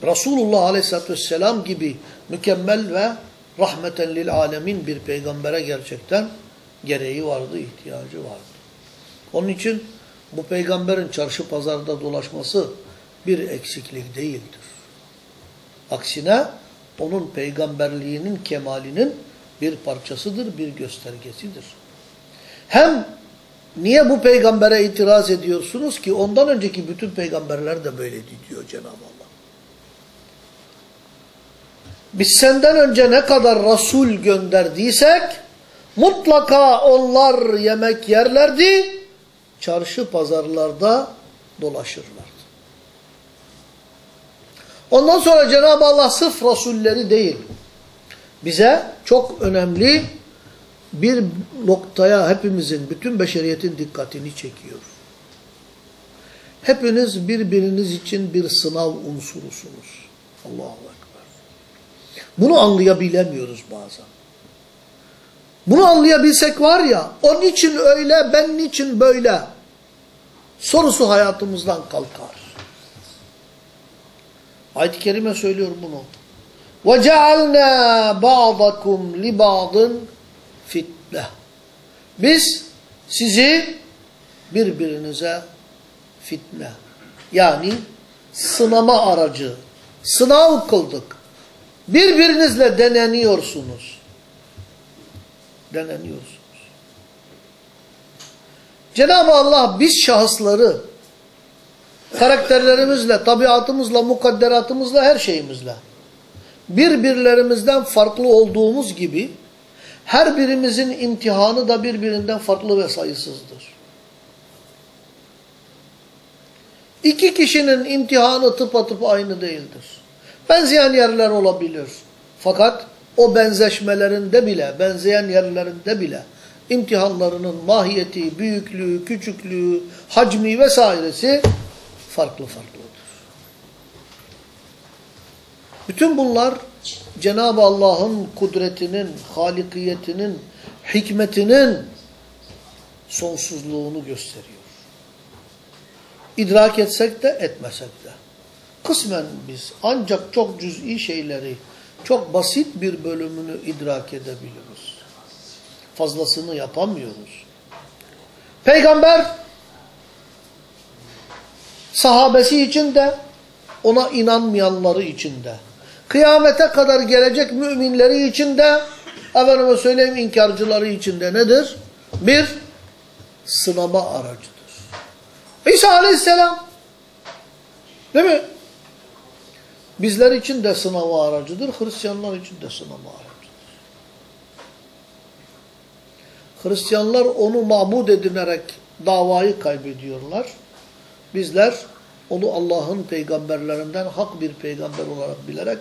Resulullah Aleyhisselatü Vesselam gibi mükemmel ve rahmeten lil alemin bir peygambere gerçekten gereği vardı, ihtiyacı vardı. Onun için bu peygamberin çarşı pazarda dolaşması bir eksiklik değildir. Aksine onun peygamberliğinin kemalinin bir parçasıdır, bir göstergesidir. Hem niye bu peygambere itiraz ediyorsunuz ki ondan önceki bütün peygamberler de böyle diyor Cenab-ı Allah. Biz senden önce ne kadar Resul gönderdiysek mutlaka onlar yemek yerlerdi, çarşı pazarlarda dolaşırlardı. Ondan sonra Cenab-ı Allah sırf Resulleri değil, bize çok önemli bir noktaya hepimizin, bütün beşeriyetin dikkatini çekiyor. Hepiniz birbiriniz için bir sınav unsurusunuz. Allahu Ekber. Bunu anlayabilemiyoruz bazen. Bunu anlayabilsek var ya, onun için öyle, ben niçin böyle sorusu hayatımızdan kalkar. Ayet-i Kerime söylüyor bunu. وَجَعَلْنَا بَعْضَكُمْ لِبَعْضٍ fitne. Biz sizi birbirinize fitne yani sınama aracı, sınav kıldık. Birbirinizle deneniyorsunuz. Deneniyorsunuz. Cenab-ı Allah biz şahısları karakterlerimizle, tabiatımızla, mukadderatımızla, her şeyimizle birbirlerimizden farklı olduğumuz gibi her birimizin imtihanı da birbirinden farklı ve sayısızdır. İki kişinin imtihanı tıpatıp aynı değildir. Benzeyen yerler olabilir. Fakat o benzeşmelerinde bile, benzeyen yerlerinde bile imtihanlarının mahiyeti, büyüklüğü, küçüklüğü, hacmi vesairesi farklı farklıdır. Bütün bunlar Cenab-ı Allah'ın kudretinin, halikiyetinin, hikmetinin sonsuzluğunu gösteriyor. İdrak etsek de etmesek de. Kısmen biz ancak çok cüz'i şeyleri, çok basit bir bölümünü idrak edebiliyoruz. Fazlasını yapamıyoruz. Peygamber sahabesi için de ona inanmayanları için de kıyamete kadar gelecek müminleri için de efendime söyleyeyim inkarcıları için de nedir? Bir sınama aracıdır. İsa aleyhisselam değil mi? Bizler için de sınava aracıdır. Hristiyanlar için de sınava aracıdır. Hristiyanlar onu mabud edinerek davayı kaybediyorlar. Bizler onu Allah'ın peygamberlerinden hak bir peygamber olarak bilerek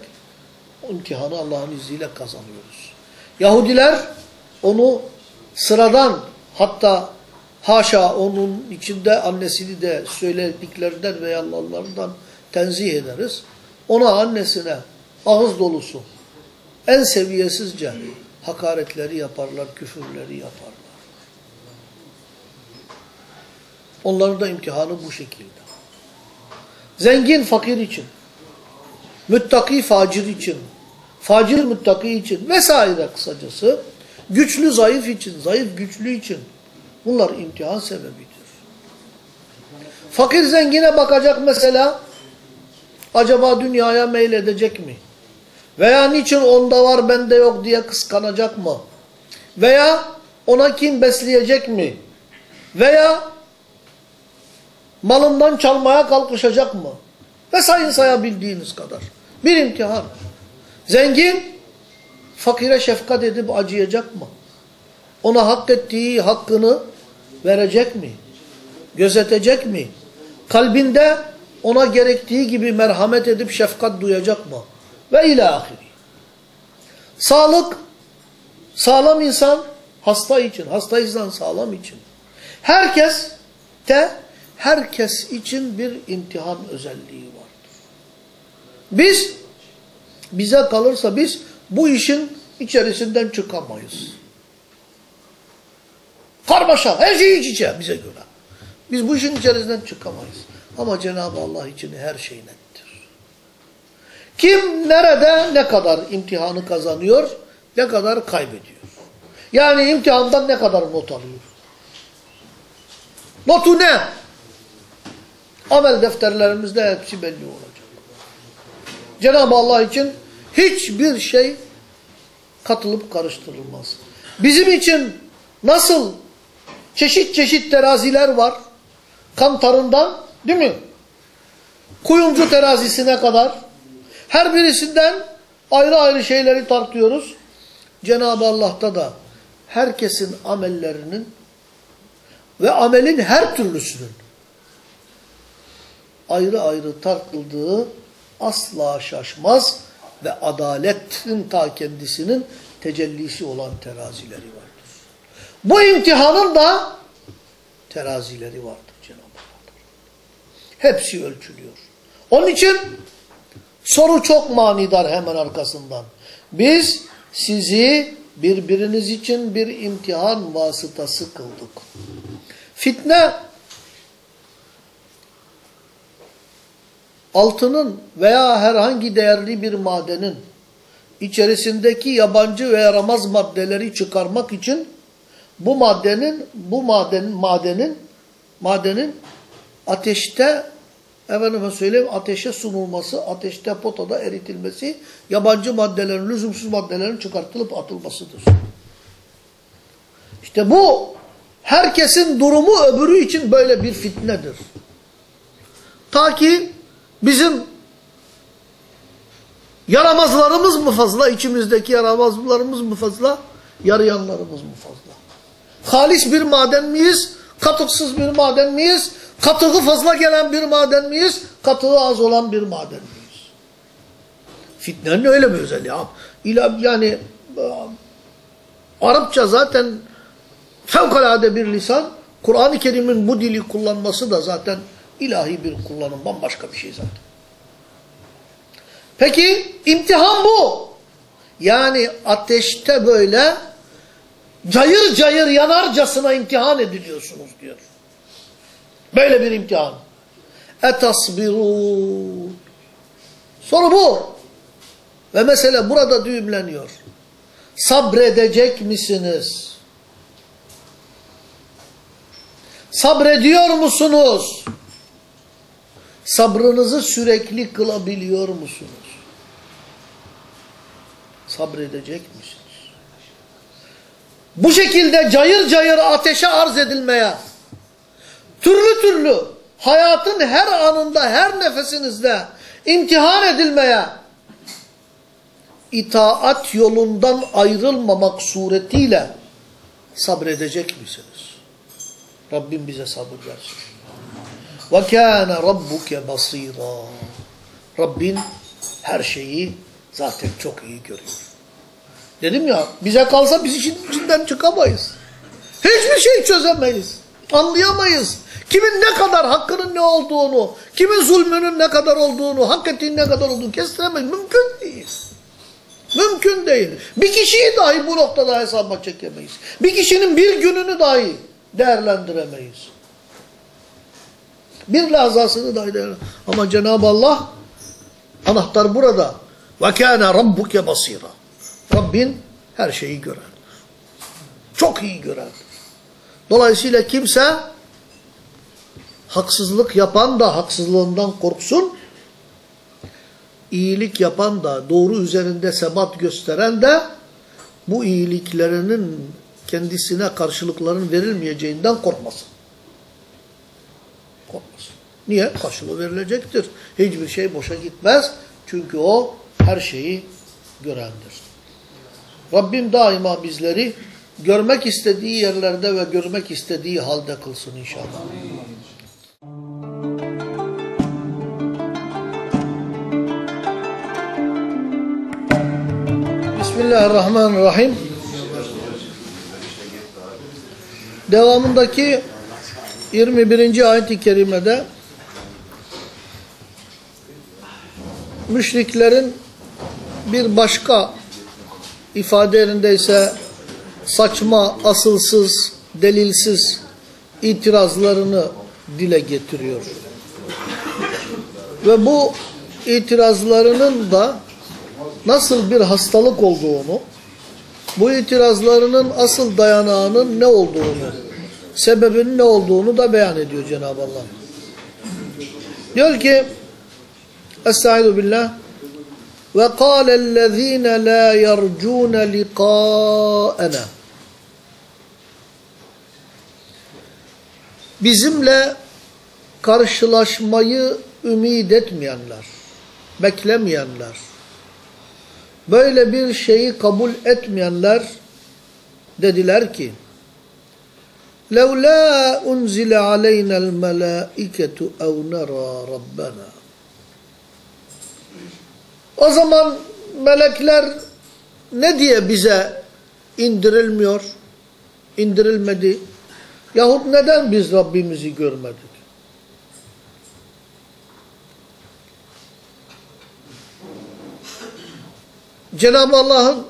imtihanı Allah'ın izniyle kazanıyoruz. Yahudiler onu sıradan hatta haşa onun içinde annesini de söylediklerinden veya Allah'larından tenzih ederiz. Ona annesine ağız dolusu en seviyesizce hakaretleri yaparlar, küfürleri yaparlar. Onların da imtihanı bu şekilde. Zengin fakir için, müttaki facir için, facir müttaki için vesaire kısacası, güçlü zayıf için, zayıf güçlü için bunlar imtihan sebebidir. Fakir zengine bakacak mesela, acaba dünyaya meyledecek mi? Veya niçin onda var bende yok diye kıskanacak mı? Veya ona kim besleyecek mi? Veya malından çalmaya kalkışacak mı? Ve sayın sayabildiğiniz kadar. Bir imtihan. Zengin, fakire şefkat edip acıyacak mı? Ona hak ettiği hakkını verecek mi? Gözetecek mi? Kalbinde ona gerektiği gibi merhamet edip şefkat duyacak mı? Ve ilahiri. Sağlık, sağlam insan hasta için, hasta insan sağlam için. Herkes de herkes için bir imtihan özelliği vardır. Biz, bize kalırsa biz bu işin içerisinden çıkamayız. Karmaşa, her şey iç içe bize göre. Biz bu işin içerisinden çıkamayız. Ama Cenab-ı Allah için her şey nettir. Kim nerede ne kadar imtihanı kazanıyor, ne kadar kaybediyor. Yani imtihandan ne kadar not alıyor. Notu ne? Amel defterlerimizde hepsi belli olacak. Cenab-ı Allah için hiçbir şey katılıp karıştırılmaz. Bizim için nasıl çeşit çeşit teraziler var, kantarından değil mi? Kuyumcu terazisine kadar her birisinden ayrı ayrı şeyleri tartıyoruz. Cenab-ı Allah'ta da herkesin amellerinin ve amelin her türlüsünün ayrı ayrı tartıldığı asla şaşmaz ve adaletin ta kendisinin tecellisi olan terazileri vardır. Bu imtihanın da terazileri vardır Cenab-ı Allah'ta. Hepsi ölçülüyor. Onun için soru çok manidar hemen arkasından. Biz sizi birbiriniz için bir imtihan vasıtası kıldık. Fitne altının veya herhangi değerli bir madenin içerisindeki yabancı ve yaramaz maddeleri çıkarmak için bu maddenin bu madenin madenin madenin ateşte efendime söyleyeyim ateşe sunulması, ateşte potada eritilmesi, yabancı maddelerin, lüzumsuz maddelerin çıkartılıp atılmasıdır. İşte bu herkesin durumu öbürü için böyle bir fitnedir. Ta ki bizim Yaramazlarımız mı fazla? İçimizdeki yaramazlarımız mı fazla? Yarayanlarımız mı fazla? Halis bir maden miyiz? Katıksız bir maden miyiz? Katığı fazla gelen bir maden miyiz? Katığı az olan bir maden miyiz? Fitnenin öyle bir özelliği. İla, yani Arapça zaten fevkalade bir lisan. Kur'an-ı Kerim'in bu dili kullanması da zaten ilahi bir kullanım. Bambaşka bir şey zaten. Peki imtihan bu. Yani ateşte böyle cayır cayır yanarcasına imtihan ediliyorsunuz diyor. Böyle bir imtihan. Etasbirun. Soru bu. Ve mesele burada düğümleniyor. Sabredecek misiniz? Sabrediyor musunuz? Sabrınızı sürekli kılabiliyor musunuz? Sabredecek misiniz? Bu şekilde cayır cayır ateşe arz edilmeye, türlü türlü hayatın her anında, her nefesinizde imtihan edilmeye, itaat yolundan ayrılmamak suretiyle sabredecek misiniz? Rabbim bize sabır versin. وَكَانَ رَبُّكَ بَصِيرًا Rabbin her şeyi zaten çok iyi görüyor. Dedim ya bize kalsa biz işin içinden çıkamayız. Hiçbir şey çözemeyiz. Anlayamayız. Kimin ne kadar hakkının ne olduğunu, kimin zulmünün ne kadar olduğunu, hak ettiğinin ne kadar olduğunu kestiremeyiz. Mümkün değil. Mümkün değil. Bir kişiyi dahi bu noktada hesaba çekemeyiz. Bir kişinin bir gününü dahi değerlendiremeyiz. Bir lazasını dahi değerlendiremeyiz. Ama Cenab-ı Allah anahtar burada. وَكَانَ رَبُّكَ بَصِيرًا Rabbin her şeyi görendir. Çok iyi görendir. Dolayısıyla kimse haksızlık yapan da haksızlığından korksun. İyilik yapan da doğru üzerinde sebat gösteren de bu iyiliklerinin kendisine karşılıkların verilmeyeceğinden korkmasın. Korkmasın. Niye? Karşılığı verilecektir. Hiçbir şey boşa gitmez. Çünkü o her şeyi görendir. Rabbim daima bizleri görmek istediği yerlerde ve görmek istediği halde kılsın inşallah. Bismillahirrahmanirrahim. Devamındaki 21. ayet-i kerimede müşriklerin bir başka ifade yerindeyse saçma, asılsız, delilsiz itirazlarını dile getiriyor. Ve bu itirazlarının da nasıl bir hastalık olduğunu, bu itirazlarının asıl dayanağının ne olduğunu, sebebinin ne olduğunu da beyan ediyor Cenab-ı Allah. Diyor ki Estaizu billah ve kâlellezîne lâ yercûne likâena Bizimle karşılaşmayı ümid etmeyenler, beklemeyenler, böyle bir şeyi kabul etmeyenler dediler ki لَوْلَا أُنْزِلَ عَلَيْنَا الْمَلَائِكَةُ اَوْ نَرَى رَبَّنَا o zaman melekler ne diye bize indirilmiyor, indirilmedi? Yahut neden biz Rabbimizi görmedik? Cenab-ı Allah'ın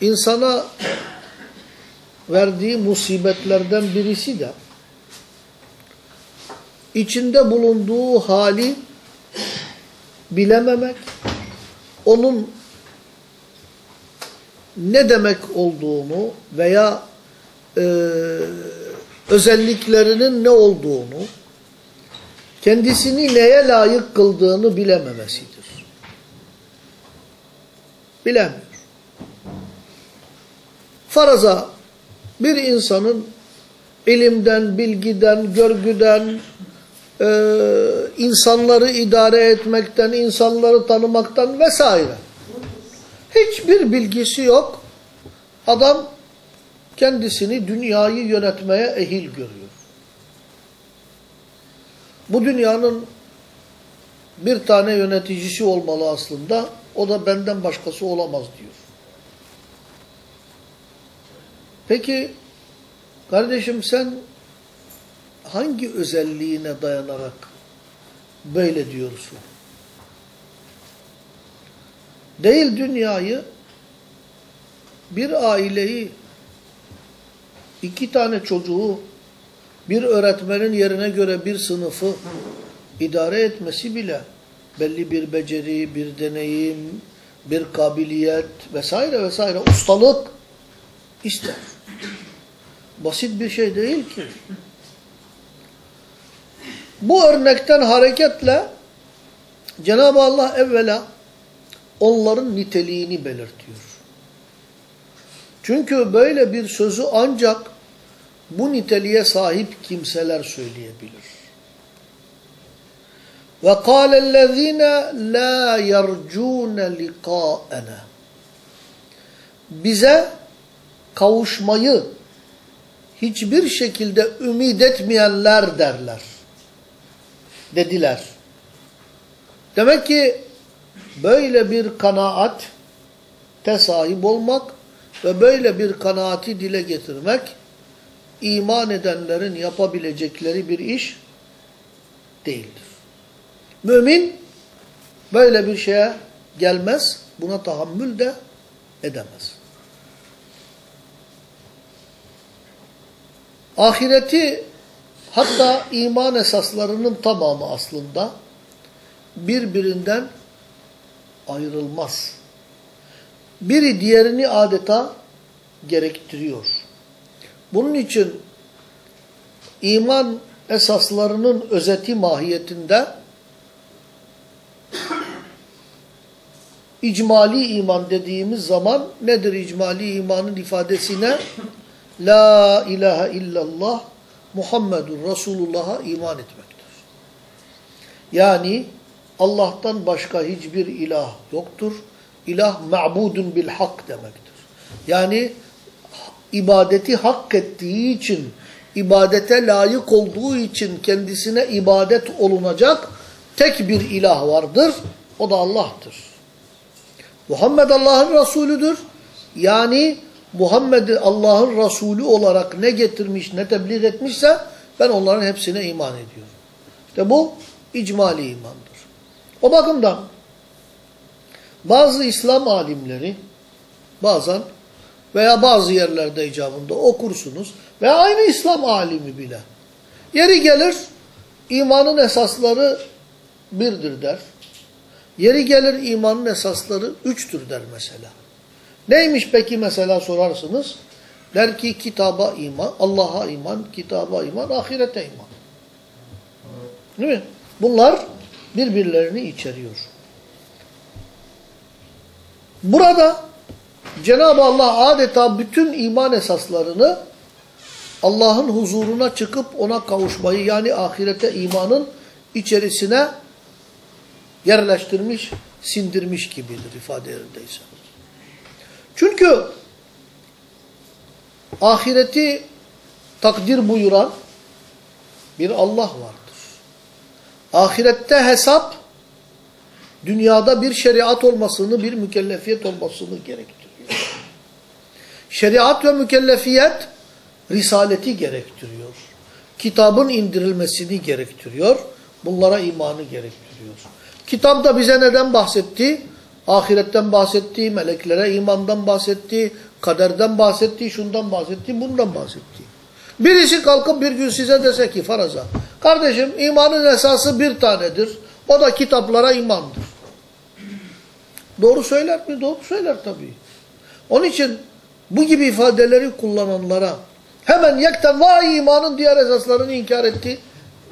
insana verdiği musibetlerden birisi de içinde bulunduğu hali bilememek, onun ne demek olduğunu veya e, özelliklerinin ne olduğunu, kendisini neye layık kıldığını bilememesidir. Bilemiyor. Faraza bir insanın ilimden, bilgiden, görgüden, e, insanları idare etmekten, insanları tanımaktan vesaire. Hiçbir bilgisi yok. Adam kendisini dünyayı yönetmeye ehil görüyor. Bu dünyanın bir tane yöneticisi olmalı aslında. O da benden başkası olamaz diyor. Peki kardeşim sen hangi özelliğine dayanarak böyle diyorsun? Değil dünyayı, bir aileyi, iki tane çocuğu, bir öğretmenin yerine göre bir sınıfı idare etmesi bile belli bir beceri, bir deneyim, bir kabiliyet vesaire vesaire ustalık ister. Basit bir şey değil ki. Bu örnekten hareketle Cenab-ı Allah evvela onların niteliğini belirtiyor. Çünkü böyle bir sözü ancak bu niteliğe sahip kimseler söyleyebilir. Ve kâlellezîne lâ yercûne liqâ'ena Bize kavuşmayı hiçbir şekilde ümit etmeyenler derler. Dediler. Demek ki böyle bir kanaat sahip olmak ve böyle bir kanaati dile getirmek iman edenlerin yapabilecekleri bir iş değildir. Mümin böyle bir şeye gelmez, buna tahammül de edemez. Ahireti hatta iman esaslarının tamamı aslında birbirinden ayrılmaz. Biri diğerini adeta gerektiriyor. Bunun için iman esaslarının özeti mahiyetinde icmali iman dediğimiz zaman nedir icmali imanın ifadesine? La ilahe illallah Muhammedur Resulullah'a iman etmektir. Yani Allah'tan başka hiçbir ilah yoktur. İlah ma'budun bil hak demektir. Yani ibadeti hak ettiği için, ibadete layık olduğu için kendisine ibadet olunacak tek bir ilah vardır. O da Allah'tır. Muhammed Allah'ın Resulüdür. Yani Muhammed'i Allah'ın Resulü olarak ne getirmiş, ne tebliğ etmişse ben onların hepsine iman ediyorum. İşte bu icmali imandır. O bakımdan bazı İslam alimleri bazen veya bazı yerlerde icabında okursunuz veya aynı İslam alimi bile. Yeri gelir imanın esasları birdir der. Yeri gelir imanın esasları üçtür der mesela. Neymiş peki mesela sorarsınız? Der ki kitaba iman, Allah'a iman, kitaba iman, ahirete iman. Değil mi? Bunlar birbirlerini içeriyor. Burada Cenab-ı Allah adeta bütün iman esaslarını Allah'ın huzuruna çıkıp ona kavuşmayı yani ahirete imanın içerisine yerleştirmiş, sindirmiş gibidir ifade yerindeyse. Çünkü ahireti takdir buyuran bir Allah vardır. Ahirette hesap dünyada bir şeriat olmasını, bir mükellefiyet olmasını gerektiriyor. Şeriat ve mükellefiyet risaleti gerektiriyor. Kitabın indirilmesini gerektiriyor. Bunlara imanı gerektiriyor. Kitap da bize neden bahsetti? Ahiretten bahsetti, meleklere imandan bahsetti, kaderden bahsetti, şundan bahsetti, bundan bahsetti. Birisi kalkıp bir gün size dese ki faraza, kardeşim imanın esası bir tanedir, o da kitaplara imandır. Doğru söyler mi? Doğru söyler tabii. Onun için bu gibi ifadeleri kullananlara hemen yekten vay imanın diğer esaslarını inkar etti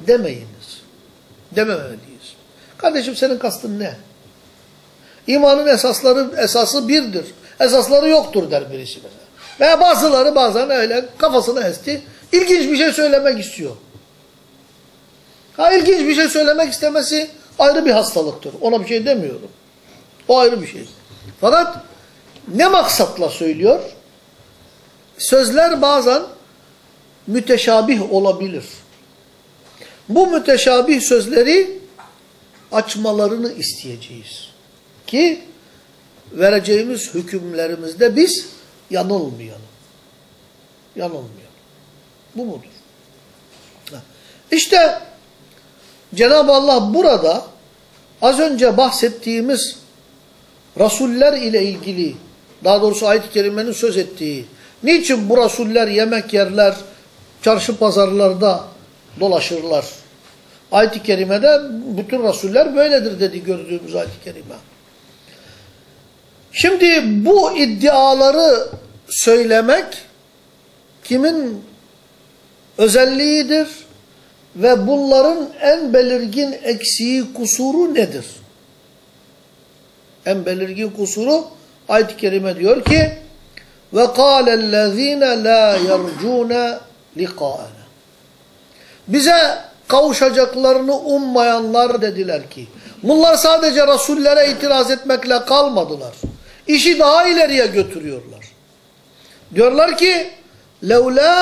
demeyiniz. Dememeliyiz. Kardeşim senin kastın ne? İmanın esasları esası birdir. Esasları yoktur der birisi mesela. Veya bazıları bazen öyle kafasına esti. İlginç bir şey söylemek istiyor. Ha ilginç bir şey söylemek istemesi ayrı bir hastalıktır. Ona bir şey demiyorum. O ayrı bir şey. Fakat ne maksatla söylüyor? Sözler bazen müteşabih olabilir. Bu müteşabih sözleri açmalarını isteyeceğiz. Ki vereceğimiz hükümlerimizde biz yanılmayalım. Yanılmayalım. Bu mudur? İşte Cenab-ı Allah burada az önce bahsettiğimiz Rasuller ile ilgili daha doğrusu ayet-i kerimenin söz ettiği niçin bu Rasuller yemek yerler, çarşı pazarlarda dolaşırlar? Ayet-i kerimede bütün Rasuller böyledir dedi gördüğümüz ayet-i kerime. Şimdi bu iddiaları söylemek kimin özelliğidir ve bunların en belirgin eksiği kusuru nedir? En belirgin kusuru ayet-i kerime diyor ki ve قَالَ الَّذ۪ينَ لَا يَرْجُونَ لِقَاءَنَا Bize kavuşacaklarını ummayanlar dediler ki bunlar sadece Resullere itiraz etmekle kalmadılar. İşi daha ileriye götürüyorlar. Diyorlar ki لَوْلَا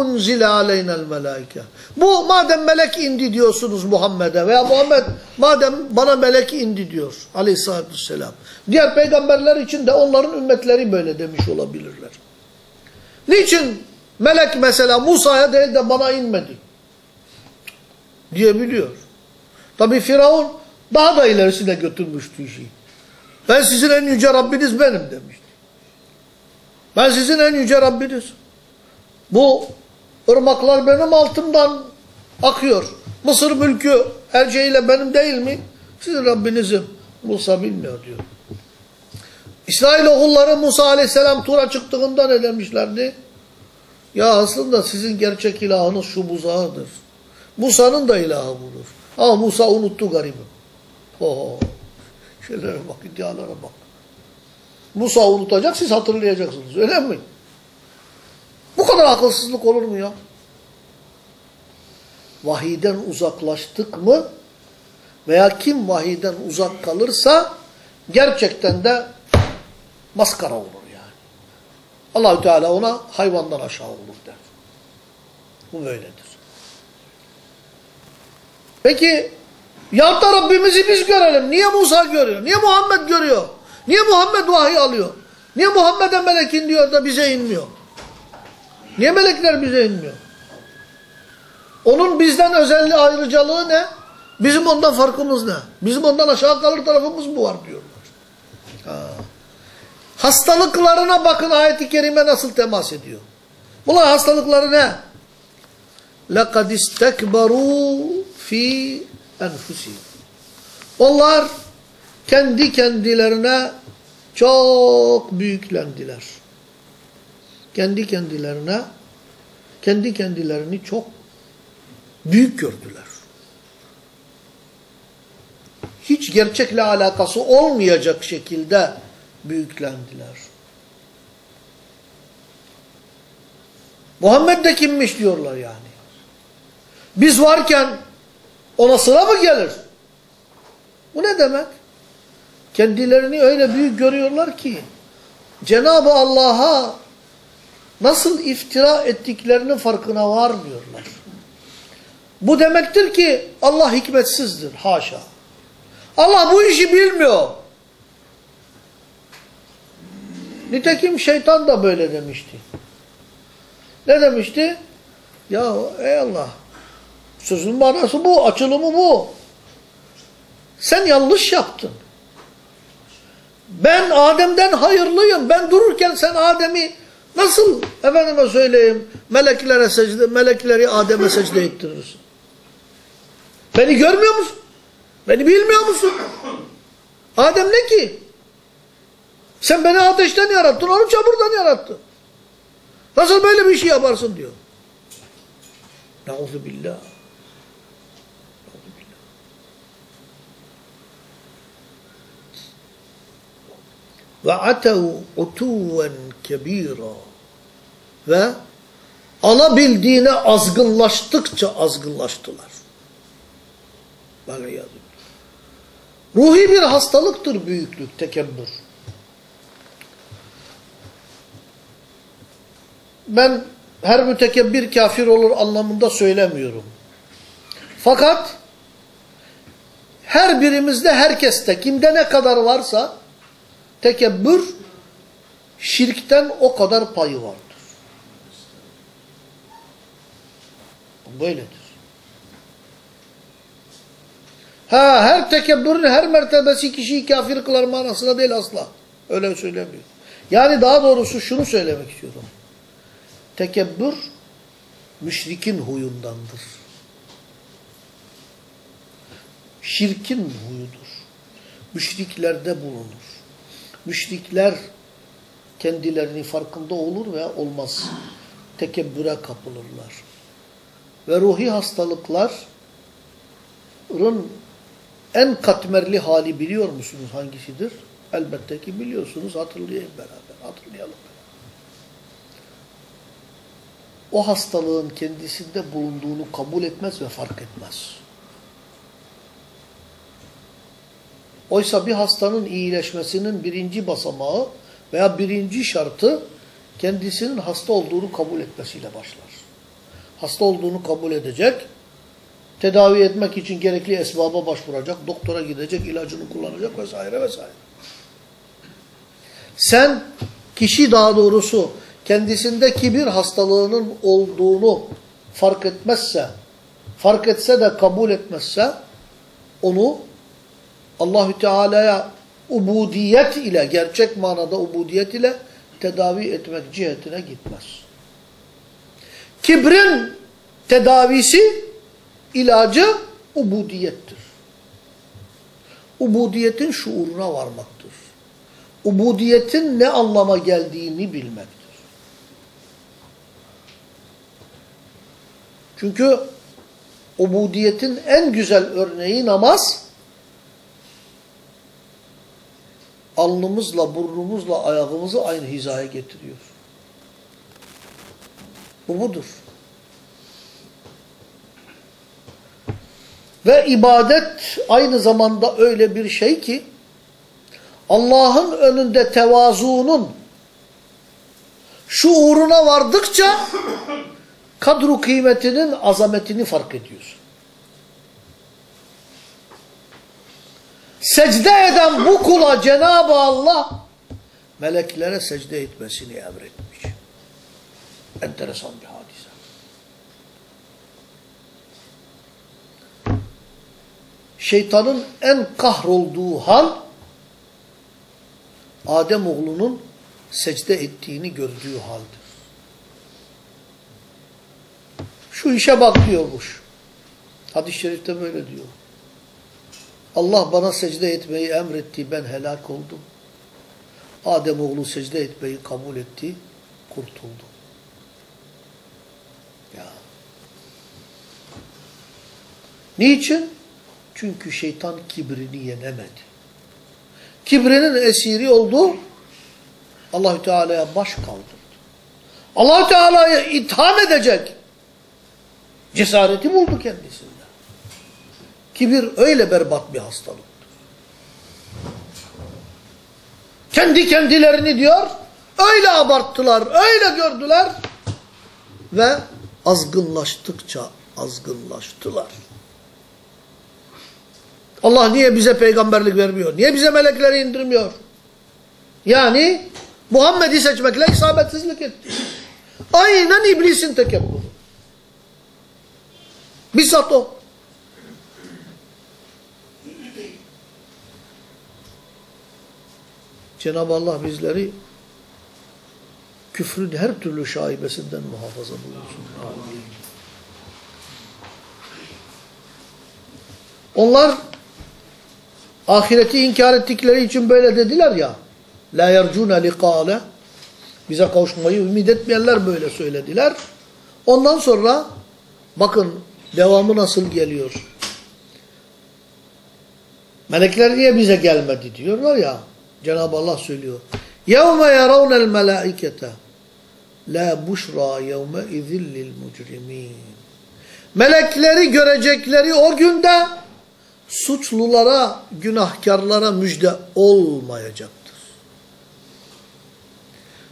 اُنْزِلَ عَلَيْنَا الْمَلَائِكَ Bu madem melek indi diyorsunuz Muhammed'e veya Muhammed madem bana melek indi diyor aleyhissalatü vesselam. Diğer peygamberler için de onların ümmetleri böyle demiş olabilirler. Niçin melek mesela Musa'ya değil de bana inmedi? Diyebiliyor. Tabi Firavun daha da ilerisine götürmüştü işi. Ben sizin en yüce Rabbiniz benim demişti. Ben sizin en yüce Rabbiniz. Bu ırmaklar benim altımdan akıyor. Mısır mülkü her şeyiyle benim değil mi? Sizin Rabbinizim. Musa bilmiyor diyor. İsrail oğulları Musa aleyhisselam Tur'a çıktığında ne demişlerdi? Ya aslında sizin gerçek ilahınız şu buzağıdır. Musa'nın da ilahı budur. Ama Musa unuttu garibim. Oho. Şeylere bak, iddialara bak. Musa unutacak, siz hatırlayacaksınız. Öyle mi? Bu kadar akılsızlık olur mu ya? Vahiden uzaklaştık mı veya kim vahiden uzak kalırsa gerçekten de maskara olur yani. Allahü Teala ona hayvandan aşağı olur der. Bu böyledir. Peki ya da Rabbimizi biz görelim. Niye Musa görüyor? Niye Muhammed görüyor? Niye Muhammed vahiy alıyor? Niye Muhammed'e melek diyor da bize inmiyor? Niye melekler bize inmiyor? Onun bizden özelliği ayrıcalığı ne? Bizim ondan farkımız ne? Bizim ondan aşağı kalır tarafımız mı var diyorlar. Ha. Hastalıklarına bakın ayet-i kerime nasıl temas ediyor. Bunlar hastalıkları ne? لَقَدْ اسْتَكْبَرُوا fi enfusihim. Onlar kendi kendilerine çok büyüklendiler. Kendi kendilerine, kendi kendilerini çok büyük gördüler. Hiç gerçekle alakası olmayacak şekilde büyüklendiler. Muhammed de kimmiş diyorlar yani. Biz varken ona sıra mı gelir? Bu ne demek? Kendilerini öyle büyük görüyorlar ki Cenab-ı Allah'a nasıl iftira ettiklerinin farkına varmıyorlar. Bu demektir ki Allah hikmetsizdir. Haşa. Allah bu işi bilmiyor. Nitekim şeytan da böyle demişti. Ne demişti? Ya ey Allah Sözün manası bu, açılımı bu. Sen yanlış yaptın. Ben Adem'den hayırlıyım. Ben dururken sen Adem'i nasıl efendime söyleyeyim meleklere secde, melekleri Adem'e secde ettirirsin? Beni görmüyor musun? Beni bilmiyor musun? Adem ne ki? Sen beni ateşten yarattın, onu çamurdan yarattın. Nasıl böyle bir şey yaparsın diyor. Nauzu billah. Ve atev utuven kebira ve alabildiğine azgınlaştıkça azgınlaştılar. Ruhi bir hastalıktır büyüklük, tekebbür. Ben her mütekebbir kafir olur anlamında söylemiyorum. Fakat her birimizde, herkeste, kimde ne kadar varsa tekebbür şirkten o kadar payı vardır. Böyledir. Ha her tekebbürün her mertebesi kişiyi kafir kılar manasına değil asla. Öyle söylemiyor. Yani daha doğrusu şunu söylemek istiyorum. Tekebbür müşrikin huyundandır. Şirkin huyudur. Müşriklerde bulunur. Müşrikler kendilerini farkında olur veya olmaz. Tekebbüre kapılırlar. Ve ruhi hastalıkların en katmerli hali biliyor musunuz hangisidir? Elbette ki biliyorsunuz. Hatırlayayım beraber. Hatırlayalım. O hastalığın kendisinde bulunduğunu kabul etmez ve fark etmez. Oysa bir hastanın iyileşmesinin birinci basamağı veya birinci şartı kendisinin hasta olduğunu kabul etmesiyle başlar. Hasta olduğunu kabul edecek, tedavi etmek için gerekli esbaba başvuracak, doktora gidecek, ilacını kullanacak vesaire vesaire. Sen, kişi daha doğrusu kendisinde kibir hastalığının olduğunu fark etmezse, fark etse de kabul etmezse, onu Allahü Teala'ya ubudiyet ile, gerçek manada ubudiyet ile tedavi etmek cihetine gitmez. Kibrin tedavisi, ilacı ubudiyettir. Ubudiyetin şuuruna varmaktır. Ubudiyetin ne anlama geldiğini bilmektir. Çünkü ubudiyetin en güzel örneği namaz, alnımızla, burnumuzla ayağımızı aynı hizaya getiriyor. Bu budur. Ve ibadet aynı zamanda öyle bir şey ki Allah'ın önünde tevazuunun şuuruna vardıkça kadru kıymetinin azametini fark ediyorsun. Secde eden bu kula Cenab-ı Allah meleklere secde etmesini emretmiş. Enteresan bir hadise. Şeytanın en kahrolduğu hal Adem oğlunun secde ettiğini gördüğü haldir. Şu işe bak diyormuş. Hadis-i şerifte böyle diyor. Allah bana secde etmeyi emretti, ben helak oldum. Adem oğlu secde etmeyi kabul etti, kurtuldu. Ya. Niçin? Çünkü şeytan kibrini yenemedi. Kibrinin esiri oldu, Allahü Teala'ya baş kaldırdı. Allahü Teala'ya itham edecek cesareti buldu kendisinde. Kibir öyle berbat bir hastalıktır. Kendi kendilerini diyor, öyle abarttılar, öyle gördüler ve azgınlaştıkça azgınlaştılar. Allah niye bize peygamberlik vermiyor? Niye bize melekleri indirmiyor? Yani Muhammed'i seçmekle isabetsizlik etti. Aynen iblisin tekebbürü. Bizzat o. Cenab-ı Allah bizleri küfrün her türlü şaibesinden muhafaza buyursun. Onlar ahireti inkar ettikleri için böyle dediler ya. La yercuna liqa'ale bize kavuşmayı ümit etmeyenler böyle söylediler. Ondan sonra bakın devamı nasıl geliyor. Melekler niye bize gelmedi diyorlar ya. Cenab-ı Allah söylüyor. يَوْمَ يَرَوْنَ الْمَلَائِكَةَ لَا بُشْرَى يَوْمَ اِذِلِّ الْمُجْرِمِينَ Melekleri görecekleri o günde suçlulara, günahkarlara müjde olmayacaktır.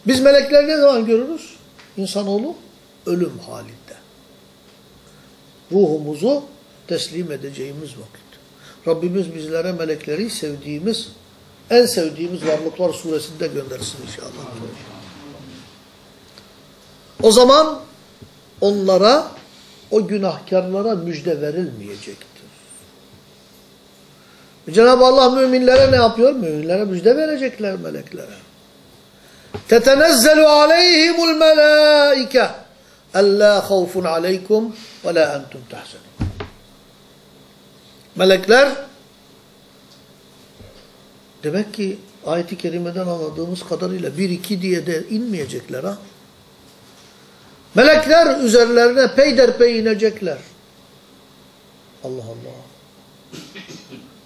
Biz melekleri ne zaman görürüz? İnsanoğlu ölüm halinde. Ruhumuzu teslim edeceğimiz vakit. Rabbimiz bizlere melekleri sevdiğimiz, en sevdiğimiz varlıklar suresinde göndersin inşallah. O zaman onlara, o günahkarlara müjde verilmeyecektir. Cenab-ı Allah müminlere ne yapıyor? Müminlere müjde verecekler meleklere. Tetenezzelu aleyhimul melaike ella havfun aleykum ve la entum tahzenun. Melekler demek ki ayeti kerimeden anladığımız kadarıyla bir iki diye de inmeyecekler ha. Melekler üzerlerine peyderpey inecekler. Allah Allah.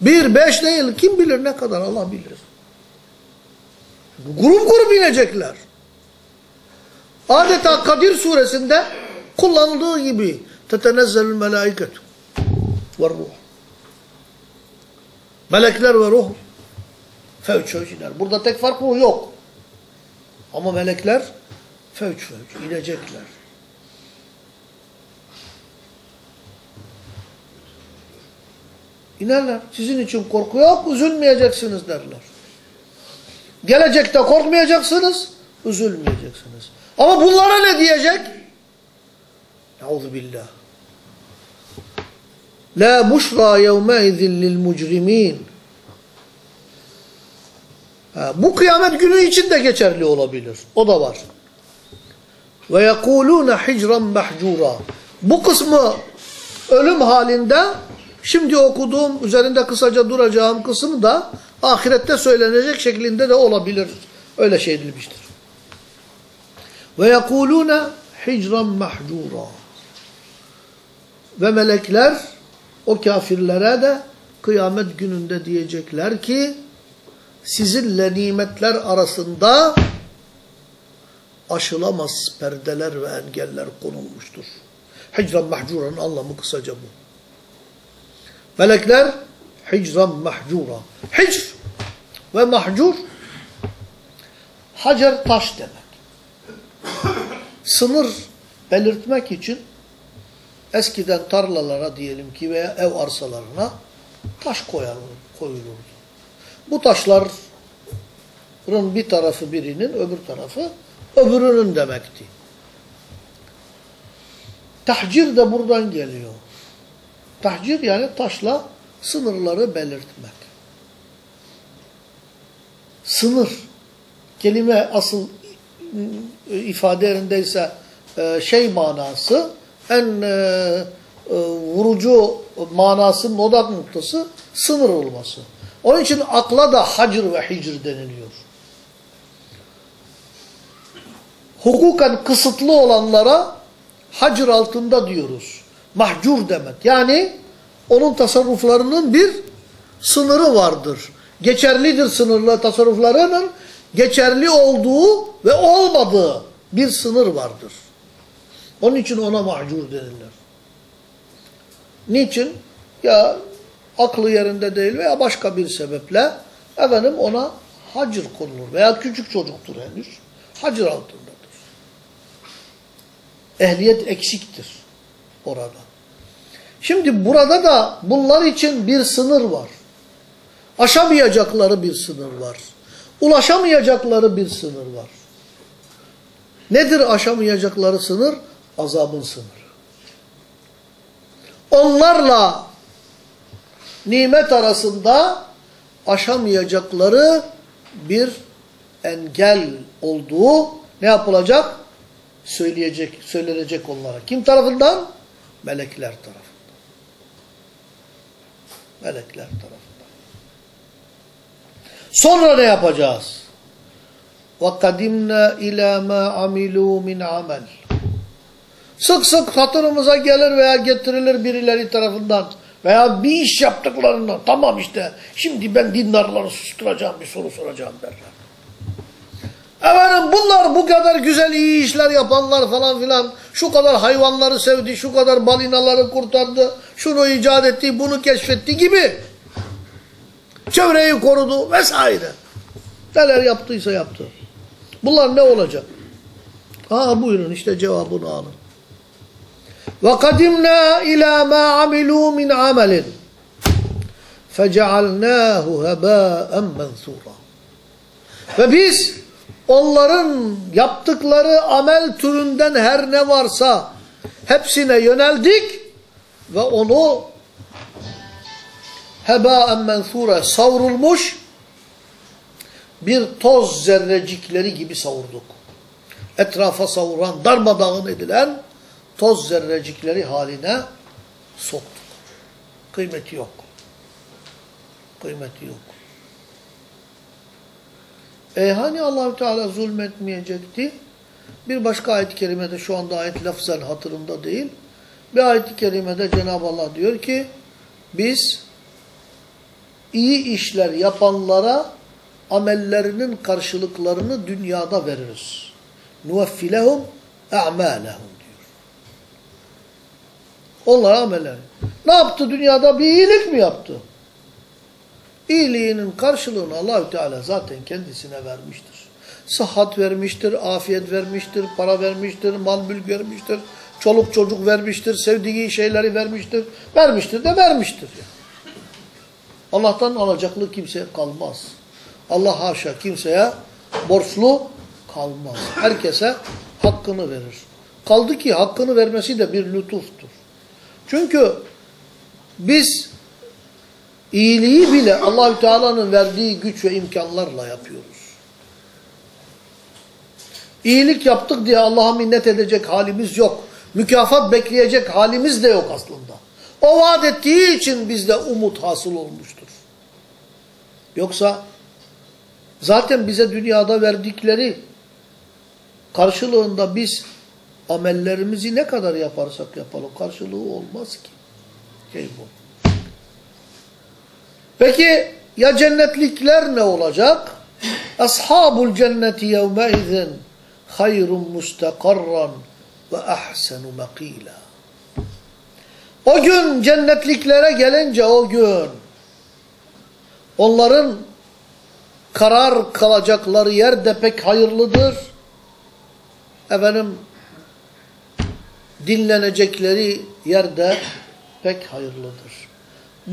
Bir, beş değil. Kim bilir ne kadar Allah bilir. Grup grup inecekler. Adeta Kadir suresinde kullanıldığı gibi tetenezzelül melaiket ve ruh. Melekler ve ruh fevç fevç iner. Burada tek fark bu yok. Ama melekler fevç fevç inecekler. İnerler. Sizin için korku yok, üzülmeyeceksiniz derler. Gelecekte korkmayacaksınız, üzülmeyeceksiniz. Ama bunlara ne diyecek? Euzu billah. La buşra yevmeizin lil mucrimin. Bu kıyamet günü için de geçerli olabilir. O da var. Ve yekulûne hicran mahcura. Bu kısmı ölüm halinde Şimdi okuduğum, üzerinde kısaca duracağım kısım da ahirette söylenecek şeklinde de olabilir. Öyle şey edilmiştir. Ve yekulune hicran mahcura. Ve melekler o kafirlere de kıyamet gününde diyecekler ki sizinle nimetler arasında aşılamaz perdeler ve engeller konulmuştur. Hicran mahcuranın anlamı kısaca bu. Melekler hicran mahcura. Hicr ve mahcur hacer taş demek. Sınır belirtmek için eskiden tarlalara diyelim ki veya ev arsalarına taş koyulurdu. Bu taşların bir tarafı birinin, öbür tarafı öbürünün demekti. Tahcir de buradan geliyor. Tahcir yani taşla sınırları belirtmek. Sınır. Kelime asıl e, ifade yerindeyse e, şey manası en e, vurucu manasının odak noktası sınır olması. Onun için akla da hacr ve hicr deniliyor. Hukuken kısıtlı olanlara hacr altında diyoruz mahcur demek. Yani onun tasarruflarının bir sınırı vardır. Geçerlidir sınırlı tasarruflarının geçerli olduğu ve olmadığı bir sınır vardır. Onun için ona mahcur denilir. Niçin? Ya aklı yerinde değil veya başka bir sebeple efendim ona hacir konulur veya küçük çocuktur henüz. Hacir altındadır. Ehliyet eksiktir orada. Şimdi burada da bunlar için bir sınır var. Aşamayacakları bir sınır var. Ulaşamayacakları bir sınır var. Nedir aşamayacakları sınır? Azabın sınırı. Onlarla nimet arasında aşamayacakları bir engel olduğu ne yapılacak? Söyleyecek, söylenecek onlara. Kim tarafından? Melekler tarafından. Melekler tarafından. Sonra ne yapacağız? وَقَدِمْنَا اِلَى مَا عَمِلُوا مِنْ عَمَلٍ Sık sık hatırımıza gelir veya getirilir birileri tarafından veya bir iş yaptıklarından. Tamam işte şimdi ben dindarları susturacağım bir soru soracağım derler. Efendim bunlar bu kadar güzel iyi işler yapanlar falan filan şu kadar hayvanları sevdi, şu kadar balinaları kurtardı, şunu icat etti, bunu keşfetti gibi çevreyi korudu vesaire. Neler yaptıysa yaptı. Bunlar ne olacak? Aa buyurun işte cevabını alın. وَقَدِمْنَا إِلَى مَا عَمِلُوا مِنْ عَمَلٍ فَجَعَلْنَاهُ هَبَاءً مَنْثُورًا Ve biz onların yaptıkları amel türünden her ne varsa hepsine yöneldik ve onu hebaen mensure savrulmuş bir toz zerrecikleri gibi savurduk. Etrafa savuran, darmadağın edilen toz zerrecikleri haline soktuk. Kıymeti yok. Kıymeti yok. E hani Allahü Teala zulmetmeyecekti? Bir başka ayet-i kerimede şu anda ayet lafzen hatırımda değil. Bir ayet-i kerimede Cenab-ı Allah diyor ki biz iyi işler yapanlara amellerinin karşılıklarını dünyada veririz. Nuveffilehum e'mâlehum. Onlara amelleri. Ne yaptı dünyada? Bir iyilik mi yaptı? İyiliğinin karşılığını Allahü Teala zaten kendisine vermiştir. Sıhhat vermiştir, afiyet vermiştir, para vermiştir, mal mülk vermiştir, çoluk çocuk vermiştir, sevdiği şeyleri vermiştir. Vermiştir de vermiştir. Yani. Allah'tan alacaklı kimseye kalmaz. Allah haşa kimseye borçlu kalmaz. Herkese hakkını verir. Kaldı ki hakkını vermesi de bir lütuftur. Çünkü biz iyiliği bile Allahü Teala'nın verdiği güç ve imkanlarla yapıyoruz. İyilik yaptık diye Allah'a minnet edecek halimiz yok. Mükafat bekleyecek halimiz de yok aslında. O vaat ettiği için bizde umut hasıl olmuştur. Yoksa zaten bize dünyada verdikleri karşılığında biz amellerimizi ne kadar yaparsak yapalım karşılığı olmaz ki. Şey bu. Peki ya cennetlikler ne olacak? Ashabul cenneti yevmeizin hayrun mustakarran ve ahsenu makila. O gün cennetliklere gelince o gün onların karar kalacakları yer de pek hayırlıdır. Efendim dinlenecekleri yer de pek hayırlıdır.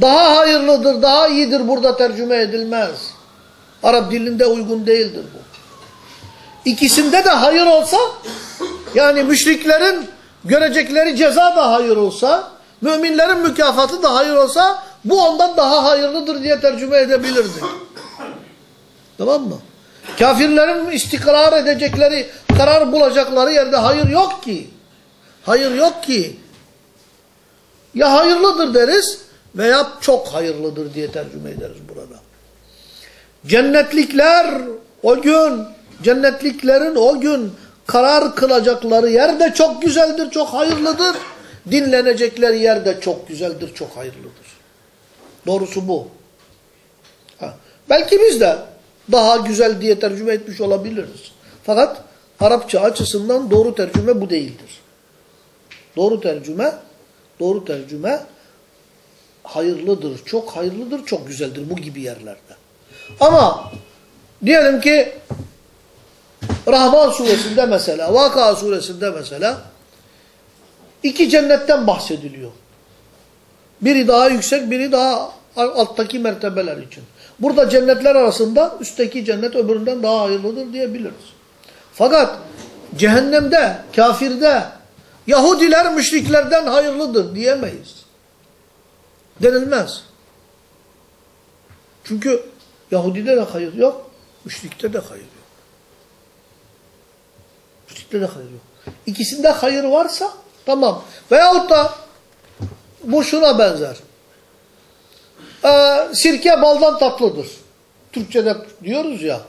Daha hayırlıdır, daha iyidir burada tercüme edilmez. Arap dilinde uygun değildir bu. İkisinde de hayır olsa, yani müşriklerin görecekleri ceza da hayır olsa, müminlerin mükafatı da hayır olsa, bu ondan daha hayırlıdır diye tercüme edebilirdik. Tamam mı? Kafirlerin istikrar edecekleri, karar bulacakları yerde hayır yok ki. Hayır yok ki. Ya hayırlıdır deriz veya çok hayırlıdır diye tercüme ederiz burada. Cennetlikler o gün, cennetliklerin o gün karar kılacakları yer de çok güzeldir, çok hayırlıdır. Dinlenecekleri yer de çok güzeldir, çok hayırlıdır. Doğrusu bu. Ha. Belki biz de daha güzel diye tercüme etmiş olabiliriz. Fakat Arapça açısından doğru tercüme bu değildir. Doğru tercüme, doğru tercüme hayırlıdır, çok hayırlıdır, çok güzeldir bu gibi yerlerde. Ama diyelim ki Rahman suresinde mesela, Vaka suresinde mesela iki cennetten bahsediliyor. Biri daha yüksek, biri daha alttaki mertebeler için. Burada cennetler arasında üstteki cennet öbüründen daha hayırlıdır diyebiliriz. Fakat cehennemde, kafirde, Yahudiler müşriklerden hayırlıdır diyemeyiz. Denilmez. Çünkü Yahudide de hayır yok, müşrikte de hayır yok. Müşrikte de hayır yok. İkisinde hayır varsa tamam. Veyahut da bu şuna benzer. Ee, sirke baldan tatlıdır. Türkçe'de diyoruz ya,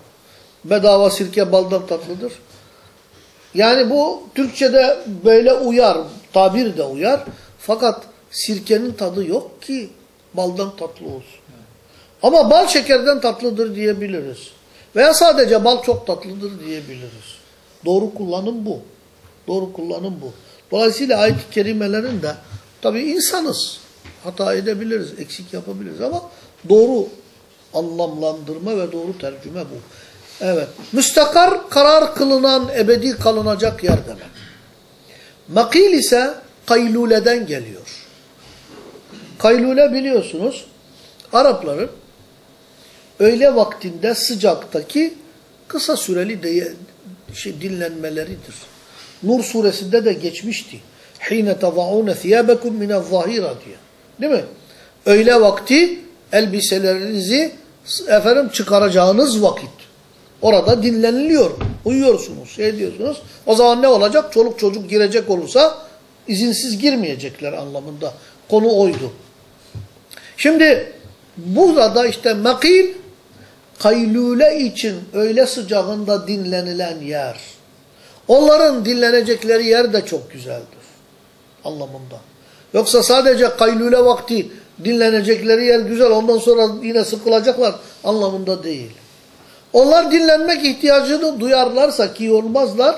bedava sirke baldan tatlıdır. Yani bu Türkçe'de böyle uyar, tabir de uyar. Fakat sirkenin tadı yok ki baldan tatlı olsun. Ama bal şekerden tatlıdır diyebiliriz. Veya sadece bal çok tatlıdır diyebiliriz. Doğru kullanım bu. Doğru kullanım bu. Dolayısıyla ayet-i kerimelerin de tabi insanız. Hata edebiliriz, eksik yapabiliriz ama doğru anlamlandırma ve doğru tercüme bu. Evet. Müstakar karar kılınan ebedi kalınacak yer demek. Makil ise kayluleden geliyor. Kaylule biliyorsunuz Arapların öğle vaktinde sıcaktaki kısa süreli de, şey, dinlenmeleridir. Nur suresinde de geçmişti. Hine tada'une thiyabekum mine zahira diye. Değil mi? Öğle vakti elbiselerinizi efendim çıkaracağınız vakit. Orada dinleniliyor. Uyuyorsunuz, şey diyorsunuz. O zaman ne olacak? Çoluk çocuk girecek olursa izinsiz girmeyecekler anlamında. Konu oydu. Şimdi burada işte makil kaylule için öğle sıcağında dinlenilen yer. Onların dinlenecekleri yer de çok güzeldir. Anlamında. Yoksa sadece kaylule vakti dinlenecekleri yer güzel ondan sonra yine sıkılacaklar anlamında değil. Onlar dinlenmek ihtiyacını duyarlarsa ki olmazlar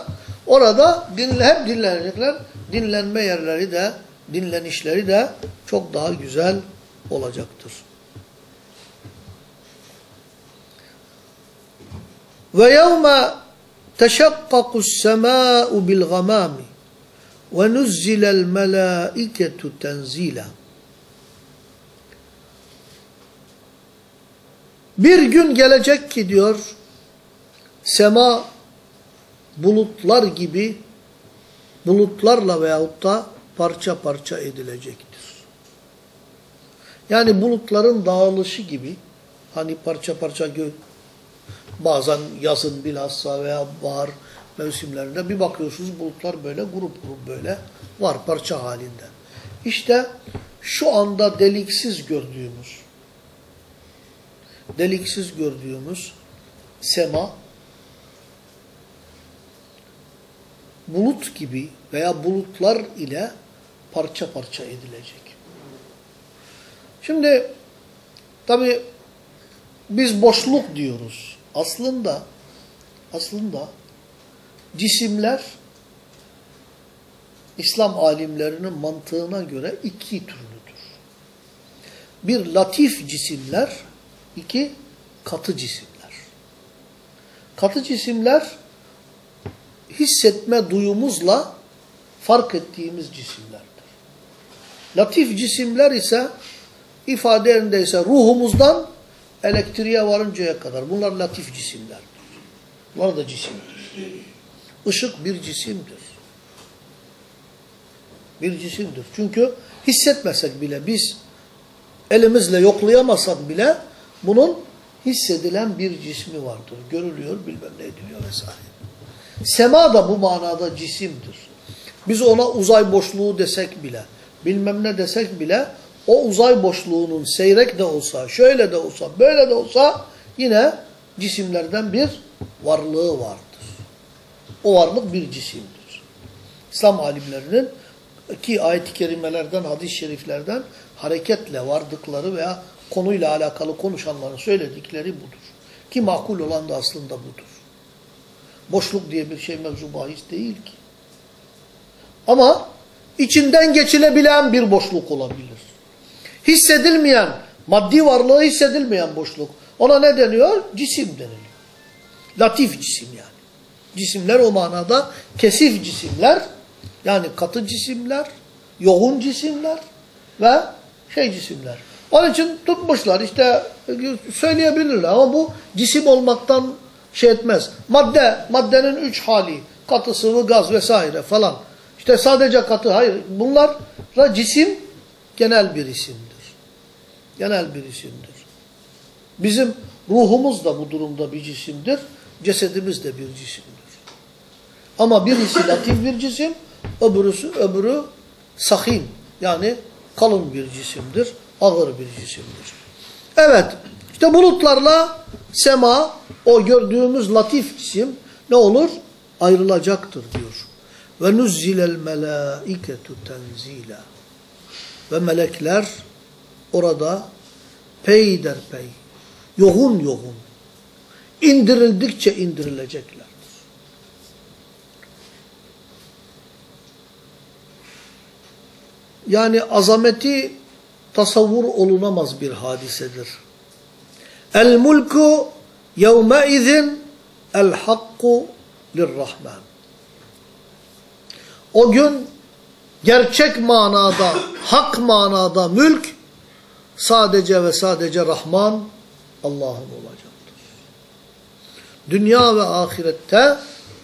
orada dinle, hep dinlenecekler. Dinlenme yerleri de dinlenişleri de çok daha güzel olacaktır. Ve yevme teşakkakus semâ'u bil gamâmi ve nuzzilel melâiketu tenzîlâ. Bir gün gelecek ki diyor, sema bulutlar gibi bulutlarla veyahut da parça parça edilecektir. Yani bulutların dağılışı gibi, hani parça parça gö bazen yazın bilhassa veya bahar mevsimlerinde bir bakıyorsunuz bulutlar böyle grup grup böyle var parça halinde. İşte şu anda deliksiz gördüğümüz deliksiz gördüğümüz sema bulut gibi veya bulutlar ile parça parça edilecek. Şimdi tabi biz boşluk diyoruz. Aslında aslında cisimler İslam alimlerinin mantığına göre iki türlüdür. Bir latif cisimler, iki katı cisimler. Katı cisimler hissetme duyumuzla fark ettiğimiz cisimlerdir. Latif cisimler ise ifade yerindeyse ruhumuzdan elektriğe varıncaya kadar. Bunlar latif cisimlerdir. Bunlar da cisimdir. Işık bir cisimdir. Bir cisimdir. Çünkü hissetmesek bile biz elimizle yoklayamasak bile bunun hissedilen bir cismi vardır. Görülüyor, bilmem ne ediliyor vesaire. Sema da bu manada cisimdir. Biz ona uzay boşluğu desek bile, bilmem ne desek bile o uzay boşluğunun seyrek de olsa, şöyle de olsa, böyle de olsa yine cisimlerden bir varlığı vardır. O varlık bir cisimdir. İslam alimlerinin ki ayet-i kerimelerden, hadis-i şeriflerden hareketle vardıkları veya konuyla alakalı konuşanların söyledikleri budur. Ki makul olan da aslında budur. Boşluk diye bir şey mevzu bahis değil ki. Ama içinden geçilebilen bir boşluk olabilir. Hissedilmeyen, maddi varlığı hissedilmeyen boşluk. Ona ne deniyor? Cisim deniliyor. Latif cisim yani. Cisimler o manada kesif cisimler, yani katı cisimler, yoğun cisimler ve şey cisimler. Onun için tutmuşlar işte söyleyebilirler ama bu cisim olmaktan şey etmez. Madde, maddenin üç hali, katı, sıvı, gaz vesaire falan. İşte sadece katı, hayır. Bunlar da cisim genel bir isimdir. Genel bir isimdir. Bizim ruhumuz da bu durumda bir cisimdir. Cesedimiz de bir cisimdir. Ama birisi latif bir cisim, öbürüsü, öbürü sahin yani kalın bir cisimdir, ağır bir cisimdir. Evet, işte bulutlarla sema, o gördüğümüz latif cisim ne olur? Ayrılacaktır diyor. Ve nuzzilel melâiketu tenzîlâ. Ve melekler orada peyderpey, yoğun yoğun, indirildikçe indirileceklerdir. Yani azameti tasavvur olunamaz bir hadisedir. El mulku yevmeizin el hakku lirrahman. O gün gerçek manada, hak manada mülk sadece ve sadece Rahman Allah'ın olacaktır. Dünya ve ahirette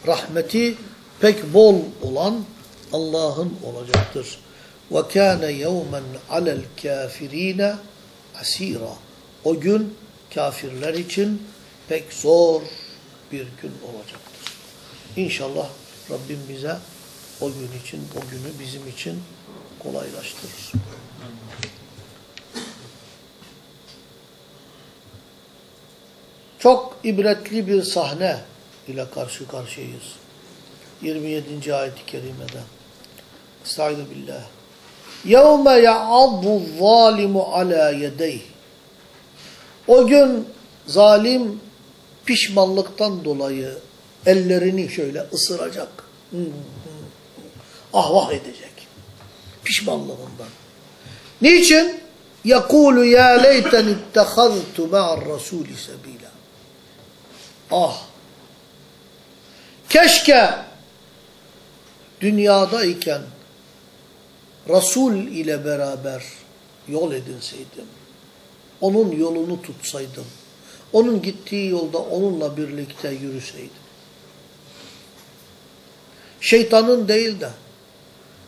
rahmeti pek bol olan Allah'ın olacaktır. وَكَانَ يَوْمًا عَلَى الْكَافِر۪ينَ asira. O gün kafirler için pek zor bir gün olacaktır. İnşallah Rabbim bize o gün için, o günü bizim için kolaylaştırır. Çok ibretli bir sahne ile karşı karşıyayız. 27. ayet-i kerimede. Estaizu billah. يَوْمَ يَعَضُّ الظَّالِمُ عَلَى يَدَيْهِ O gün zalim pişmanlıktan dolayı ellerini şöyle ısıracak. Hmm, hmm. Ahvah edecek. Pişmanlığından. Niçin? يَقُولُ يَا لَيْتَنِ اتَّخَذْتُ مَعَ الرَّسُولِ سَب۪يلًا Ah! Keşke dünyadayken Resul ile beraber yol edinseydim. Onun yolunu tutsaydım. Onun gittiği yolda onunla birlikte yürüseydim. Şeytanın değil de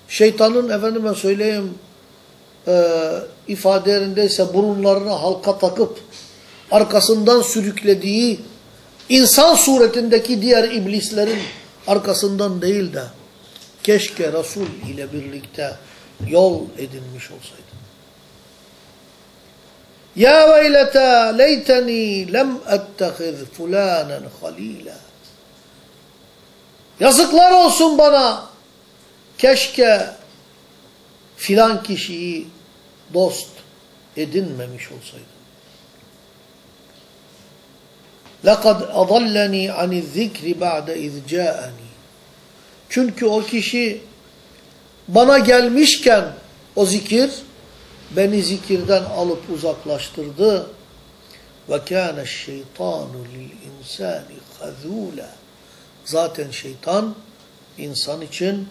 şeytanın efendime söyleyeyim e, ifadelerindeyse burunlarına halka takıp arkasından sürüklediği insan suretindeki diğer iblislerin arkasından değil de keşke Resul ile birlikte yol edinmiş olsaydım. Ya veyleta leyteni lem ettehiz fulanen halila. Yazıklar olsun bana. Keşke filan kişiyi dost edinmemiş olsaydım. لَقَدْ أَضَلَّنِي عَنِ الذِّكْرِ بَعْدَ اِذْ جَاءَنِي Çünkü o kişi bana gelmişken o zikir beni zikirden alıp uzaklaştırdı. Ve kâne şeytanu lil insani hazûle. Zaten şeytan insan için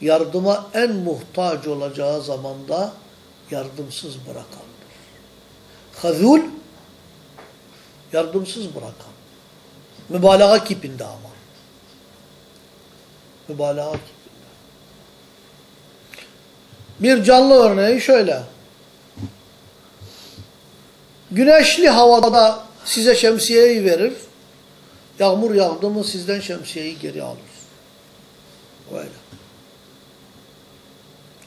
yardıma en muhtaç olacağı zamanda yardımsız bırakandır. Hazûl yardımsız bırakan. Mübalağa kipinde ama. Mübalağa kipinde. Bir canlı örneği şöyle. Güneşli havada size şemsiyeyi verir. Yağmur yağdı mı sizden şemsiyeyi geri alır. Böyle.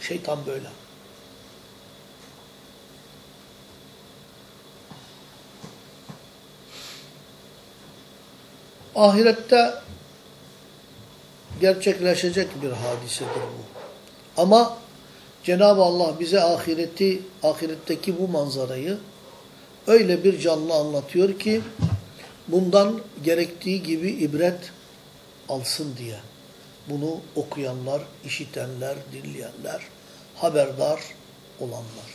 Şeytan böyle. Ahirette gerçekleşecek bir hadisedir bu. Ama Cenab-ı Allah bize ahireti, ahiretteki bu manzarayı öyle bir canlı anlatıyor ki bundan gerektiği gibi ibret alsın diye. Bunu okuyanlar, işitenler, dinleyenler, haberdar olanlar.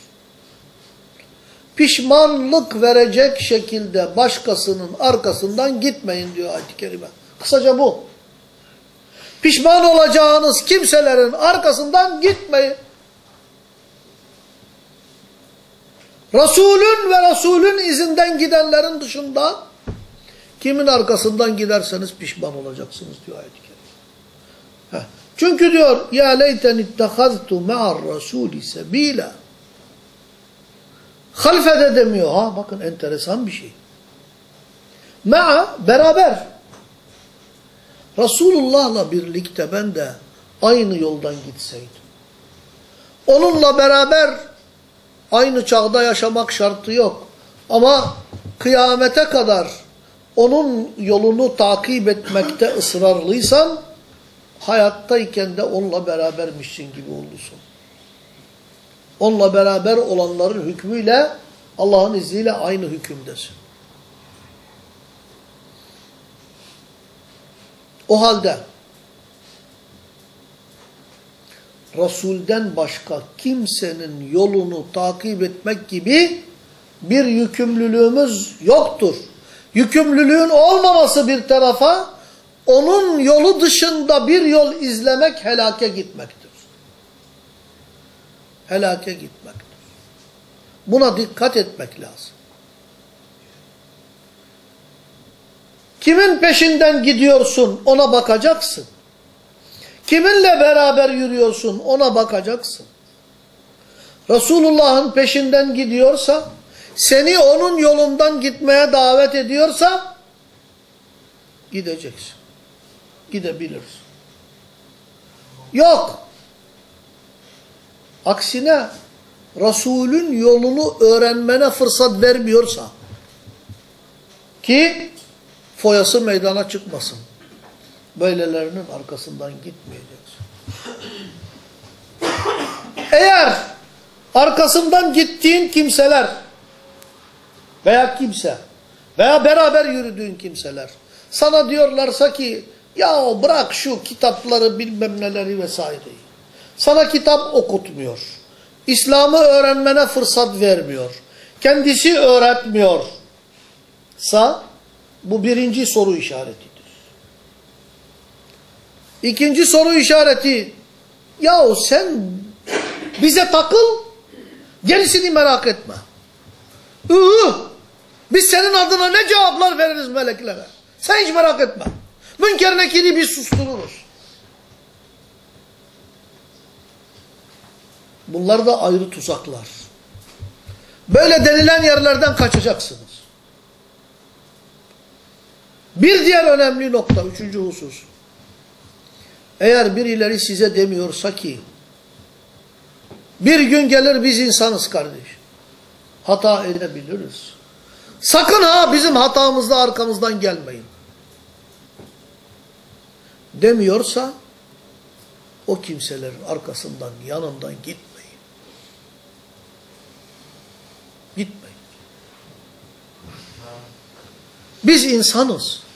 Pişmanlık verecek şekilde başkasının arkasından gitmeyin diyor ayet-i kerime. Kısaca bu. Pişman olacağınız kimselerin arkasından gitmeyin. Resulün ve Resulün izinden gidenlerin dışında kimin arkasından giderseniz pişman olacaksınız diyor ayet-i. Çünkü diyor ya leyten ittehaztu ma'ar rasuli sebila. Halfede demiyor. Ha bakın enteresan bir şey. Ma'a beraber. Resulullah'la birlikte ben de aynı yoldan gitseydim. Onunla beraber aynı çağda yaşamak şartı yok. Ama kıyamete kadar onun yolunu takip etmekte ısrarlıysan hayattayken de onunla berabermişsin gibi olursun. Onunla beraber olanların hükmüyle Allah'ın izniyle aynı hükümdesin. O halde Resul'den başka kimsenin yolunu takip etmek gibi bir yükümlülüğümüz yoktur. Yükümlülüğün olmaması bir tarafa, onun yolu dışında bir yol izlemek helake gitmektir. Helake gitmektir. Buna dikkat etmek lazım. Kimin peşinden gidiyorsun ona bakacaksın. Kiminle beraber yürüyorsun ona bakacaksın. Resulullah'ın peşinden gidiyorsa, seni onun yolundan gitmeye davet ediyorsa, gideceksin. Gidebilirsin. Yok. Aksine Resulün yolunu öğrenmene fırsat vermiyorsa, ki foyası meydana çıkmasın. Böylelerinin arkasından gitmeyeceksin. Eğer arkasından gittiğin kimseler veya kimse veya beraber yürüdüğün kimseler sana diyorlarsa ki ya bırak şu kitapları bilmem neleri vesaireyi. Sana kitap okutmuyor. İslam'ı öğrenmene fırsat vermiyor. Kendisi öğretmiyorsa bu birinci soru işaretidir. İkinci soru işareti yahu sen bize takıl gerisini merak etme. Iı, biz senin adına ne cevaplar veririz meleklere. Sen hiç merak etme. Münker nekiri biz sustururuz. Bunlar da ayrı tuzaklar. Böyle denilen yerlerden kaçacaksınız. Bir diğer önemli nokta, üçüncü husus. Eğer birileri size demiyorsa ki, bir gün gelir biz insanız kardeş. Hata edebiliriz. Sakın ha bizim hatamızda arkamızdan gelmeyin. Demiyorsa, o kimselerin arkasından, yanından gitmeyin. Gitmeyin. Biz insanız.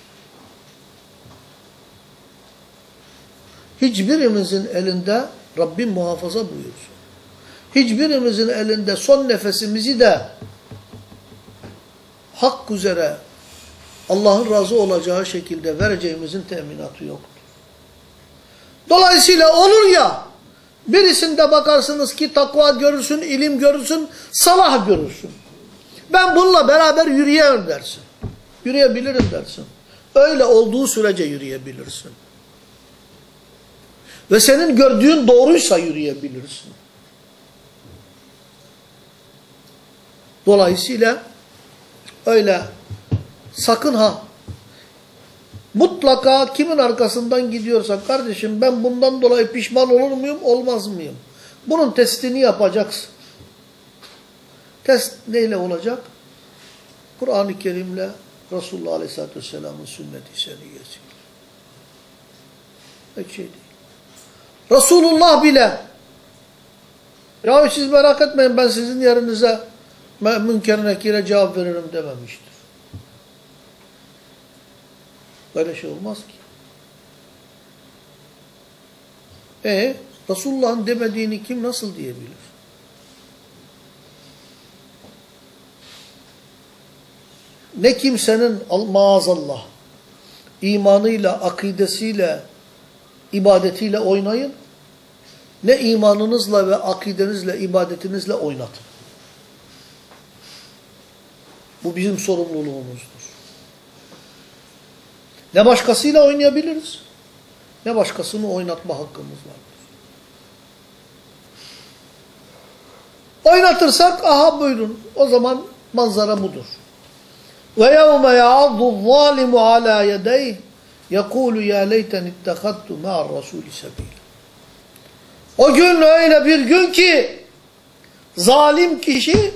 Hiçbirimizin elinde Rabbim muhafaza buyursun. Hiçbirimizin elinde son nefesimizi de hak üzere Allah'ın razı olacağı şekilde vereceğimizin teminatı yoktur. Dolayısıyla olur ya birisinde bakarsınız ki takva görürsün, ilim görürsün, salah görürsün. Ben bununla beraber yürüyemem dersin. Yürüyebilirim dersin. Öyle olduğu sürece yürüyebilirsin. Ve senin gördüğün doğruysa yürüyebilirsin. Dolayısıyla öyle sakın ha mutlaka kimin arkasından gidiyorsa kardeşim ben bundan dolayı pişman olur muyum olmaz mıyım? Bunun testini yapacaksın. Test neyle olacak? Kur'an-ı Kerim'le Resulullah Aleyhisselatü Vesselam'ın sünnet-i seniyyesiyle. Pek şey değil. Resulullah bile ya siz merak etmeyin ben sizin yerinize münker nekire cevap veririm dememiştir. Böyle şey olmaz ki. E Resulullah'ın demediğini kim nasıl diyebilir? Ne kimsenin maazallah imanıyla, akidesiyle, ibadetiyle oynayın, ne imanınızla ve akidenizle, ibadetinizle oynatın. Bu bizim sorumluluğumuzdur. Ne başkasıyla oynayabiliriz, ne başkasını oynatma hakkımız vardır. Oynatırsak, aha buyurun, o zaman manzara budur. Yevme ya'addu zalimu ala yedeyh yekulu ya leyten ittekattu ma'ar rasuli sebila. O gün öyle bir gün ki zalim kişi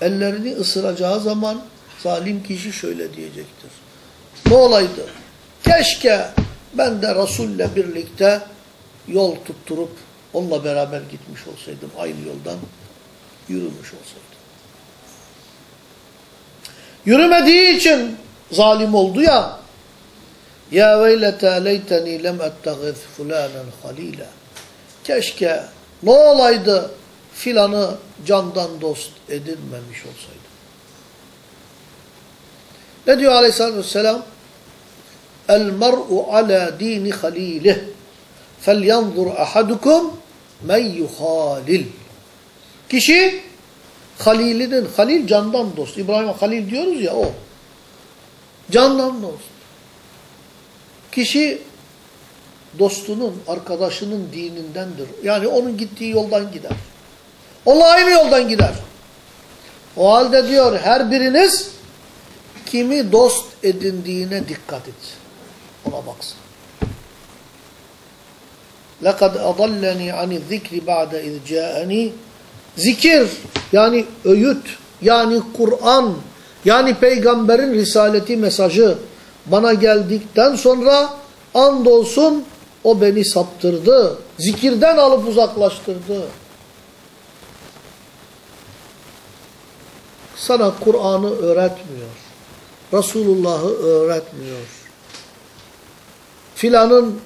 ellerini ısıracağı zaman zalim kişi şöyle diyecektir. Ne olaydı? Keşke ben de Resul'le birlikte yol tutturup onunla beraber gitmiş olsaydım. Aynı yoldan yürümüş olsaydım. Yürümediği için zalim oldu ya ya veylete leyteni lem ettegiz fulanen halila keşke Ne olaydı filanı candan dost edinmemiş olsaydı. Ne diyor aleyhissalatü vesselam? El mer'u ala dini halilih. Felyanzur ahadukum men yuhalil. Kişi halilinin, halil candan dost. İbrahim'e halil diyoruz ya o. Candan dost. Kişi dostunun, arkadaşının dinindendir. Yani onun gittiği yoldan gider. Onunla aynı yoldan gider. O halde diyor her biriniz kimi dost edindiğine dikkat et. Ona baksın. لَقَدْ أَضَلَّنِي عَنِ الذِّكْرِ بَعْدَ اِذْ جَاءَنِي Zikir yani öğüt yani Kur'an yani peygamberin risaleti mesajı bana geldikten sonra andolsun o beni saptırdı. Zikirden alıp uzaklaştırdı. Sana Kur'an'ı öğretmiyor. Resulullah'ı öğretmiyor. Filanın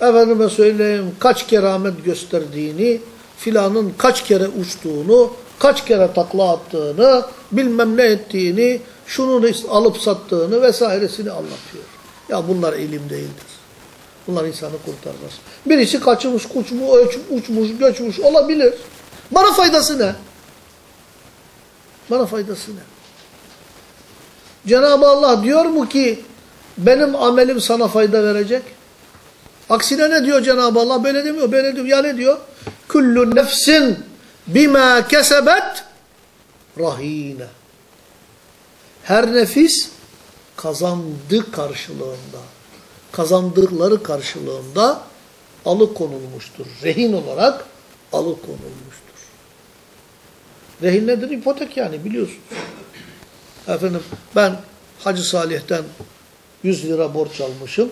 efendime söyleyeyim kaç keramet gösterdiğini, filanın kaç kere uçtuğunu, kaç kere takla attığını, bilmem ne ettiğini, şunu alıp sattığını vesairesini anlatıyor. Ya bunlar ilim değildir. Bunlar insanı kurtarmaz. Birisi kaçmış, kuçmuş, uçmuş, göçmüş olabilir. Bana faydası ne? Bana faydası ne? Cenab-ı Allah diyor mu ki benim amelim sana fayda verecek? Aksine ne diyor Cenab-ı Allah? Böyle demiyor, böyle diyor. Ya ne diyor? Kullu nefsin bima kesebet rahine. Her nefis kazandı karşılığında, kazandıkları karşılığında alıkonulmuştur. Rehin olarak alıkonulmuştur. Rehin nedir? İpotek yani biliyorsunuz. Efendim ben Hacı Salih'ten 100 lira borç almışım.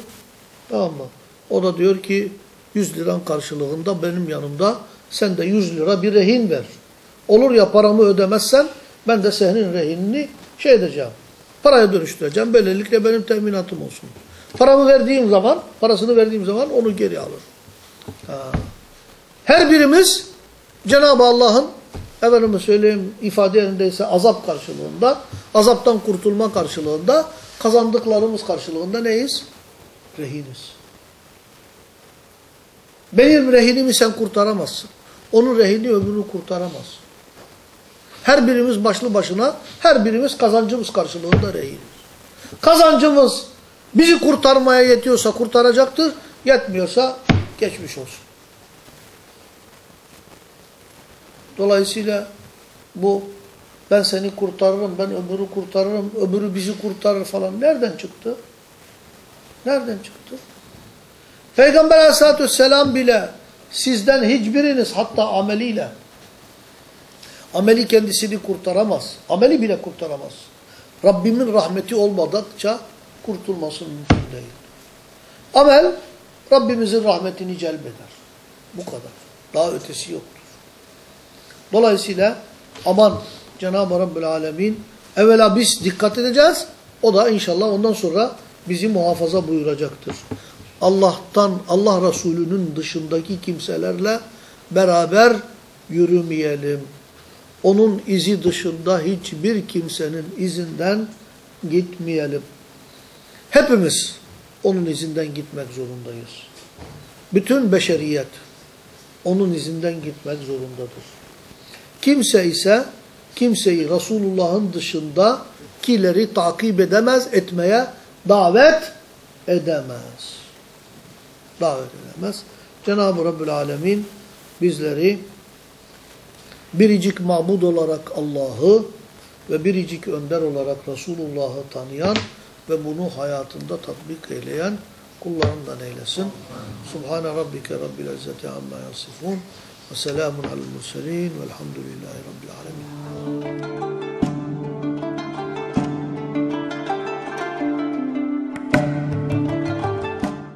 Tamam mı? O da diyor ki 100 liran karşılığında benim yanımda sen de 100 lira bir rehin ver. Olur ya paramı ödemezsen ben de senin rehinini şey edeceğim. Paraya dönüştüreceğim. Böylelikle benim teminatım olsun. Paramı verdiğim zaman, parasını verdiğim zaman onu geri alır. Ha. Her birimiz Cenab-ı Allah'ın efendime söyleyeyim ifade yerindeyse azap karşılığında, azaptan kurtulma karşılığında, kazandıklarımız karşılığında neyiz? Rehiniz. Benim rehinimi sen kurtaramazsın. Onun rehini öbürünü kurtaramaz. Her birimiz başlı başına, her birimiz kazancımız karşılığında rehiniz. Kazancımız bizi kurtarmaya yetiyorsa kurtaracaktır, yetmiyorsa geçmiş olsun. Dolayısıyla bu ben seni kurtarırım, ben öbürü kurtarırım, öbürü bizi kurtarır falan nereden çıktı? Nereden çıktı? Peygamber aleyhissalatü vesselam bile sizden hiçbiriniz hatta ameliyle ameli kendisini kurtaramaz. Ameli bile kurtaramaz. Rabbimin rahmeti olmadıkça kurtulması mümkün değil. Amel Rabbimizin rahmetini celbeder. Bu kadar. Daha ötesi yoktur. Dolayısıyla aman Cenab-ı Rabbül Alemin evvela biz dikkat edeceğiz. O da inşallah ondan sonra bizi muhafaza buyuracaktır. Allah'tan, Allah Resulü'nün dışındaki kimselerle beraber yürümeyelim. Onun izi dışında hiçbir kimsenin izinden gitmeyelim. Hepimiz onun izinden gitmek zorundayız. Bütün beşeriyet onun izinden gitmek zorundadır. Kimse ise kimseyi Resulullah'ın dışında kileri takip edemez, etmeye davet edemez. Davet edemez. Cenab-ı Rabbül Alemin bizleri biricik mabud olarak Allah'ı ve biricik önder olarak Resulullah'ı tanıyan ve bunu hayatında tatbik eyleyen kullarından eylesin. Subhane rabbike rabbil izzeti amma yasifun ve selamun alel murselin velhamdülillahi rabbil alemin.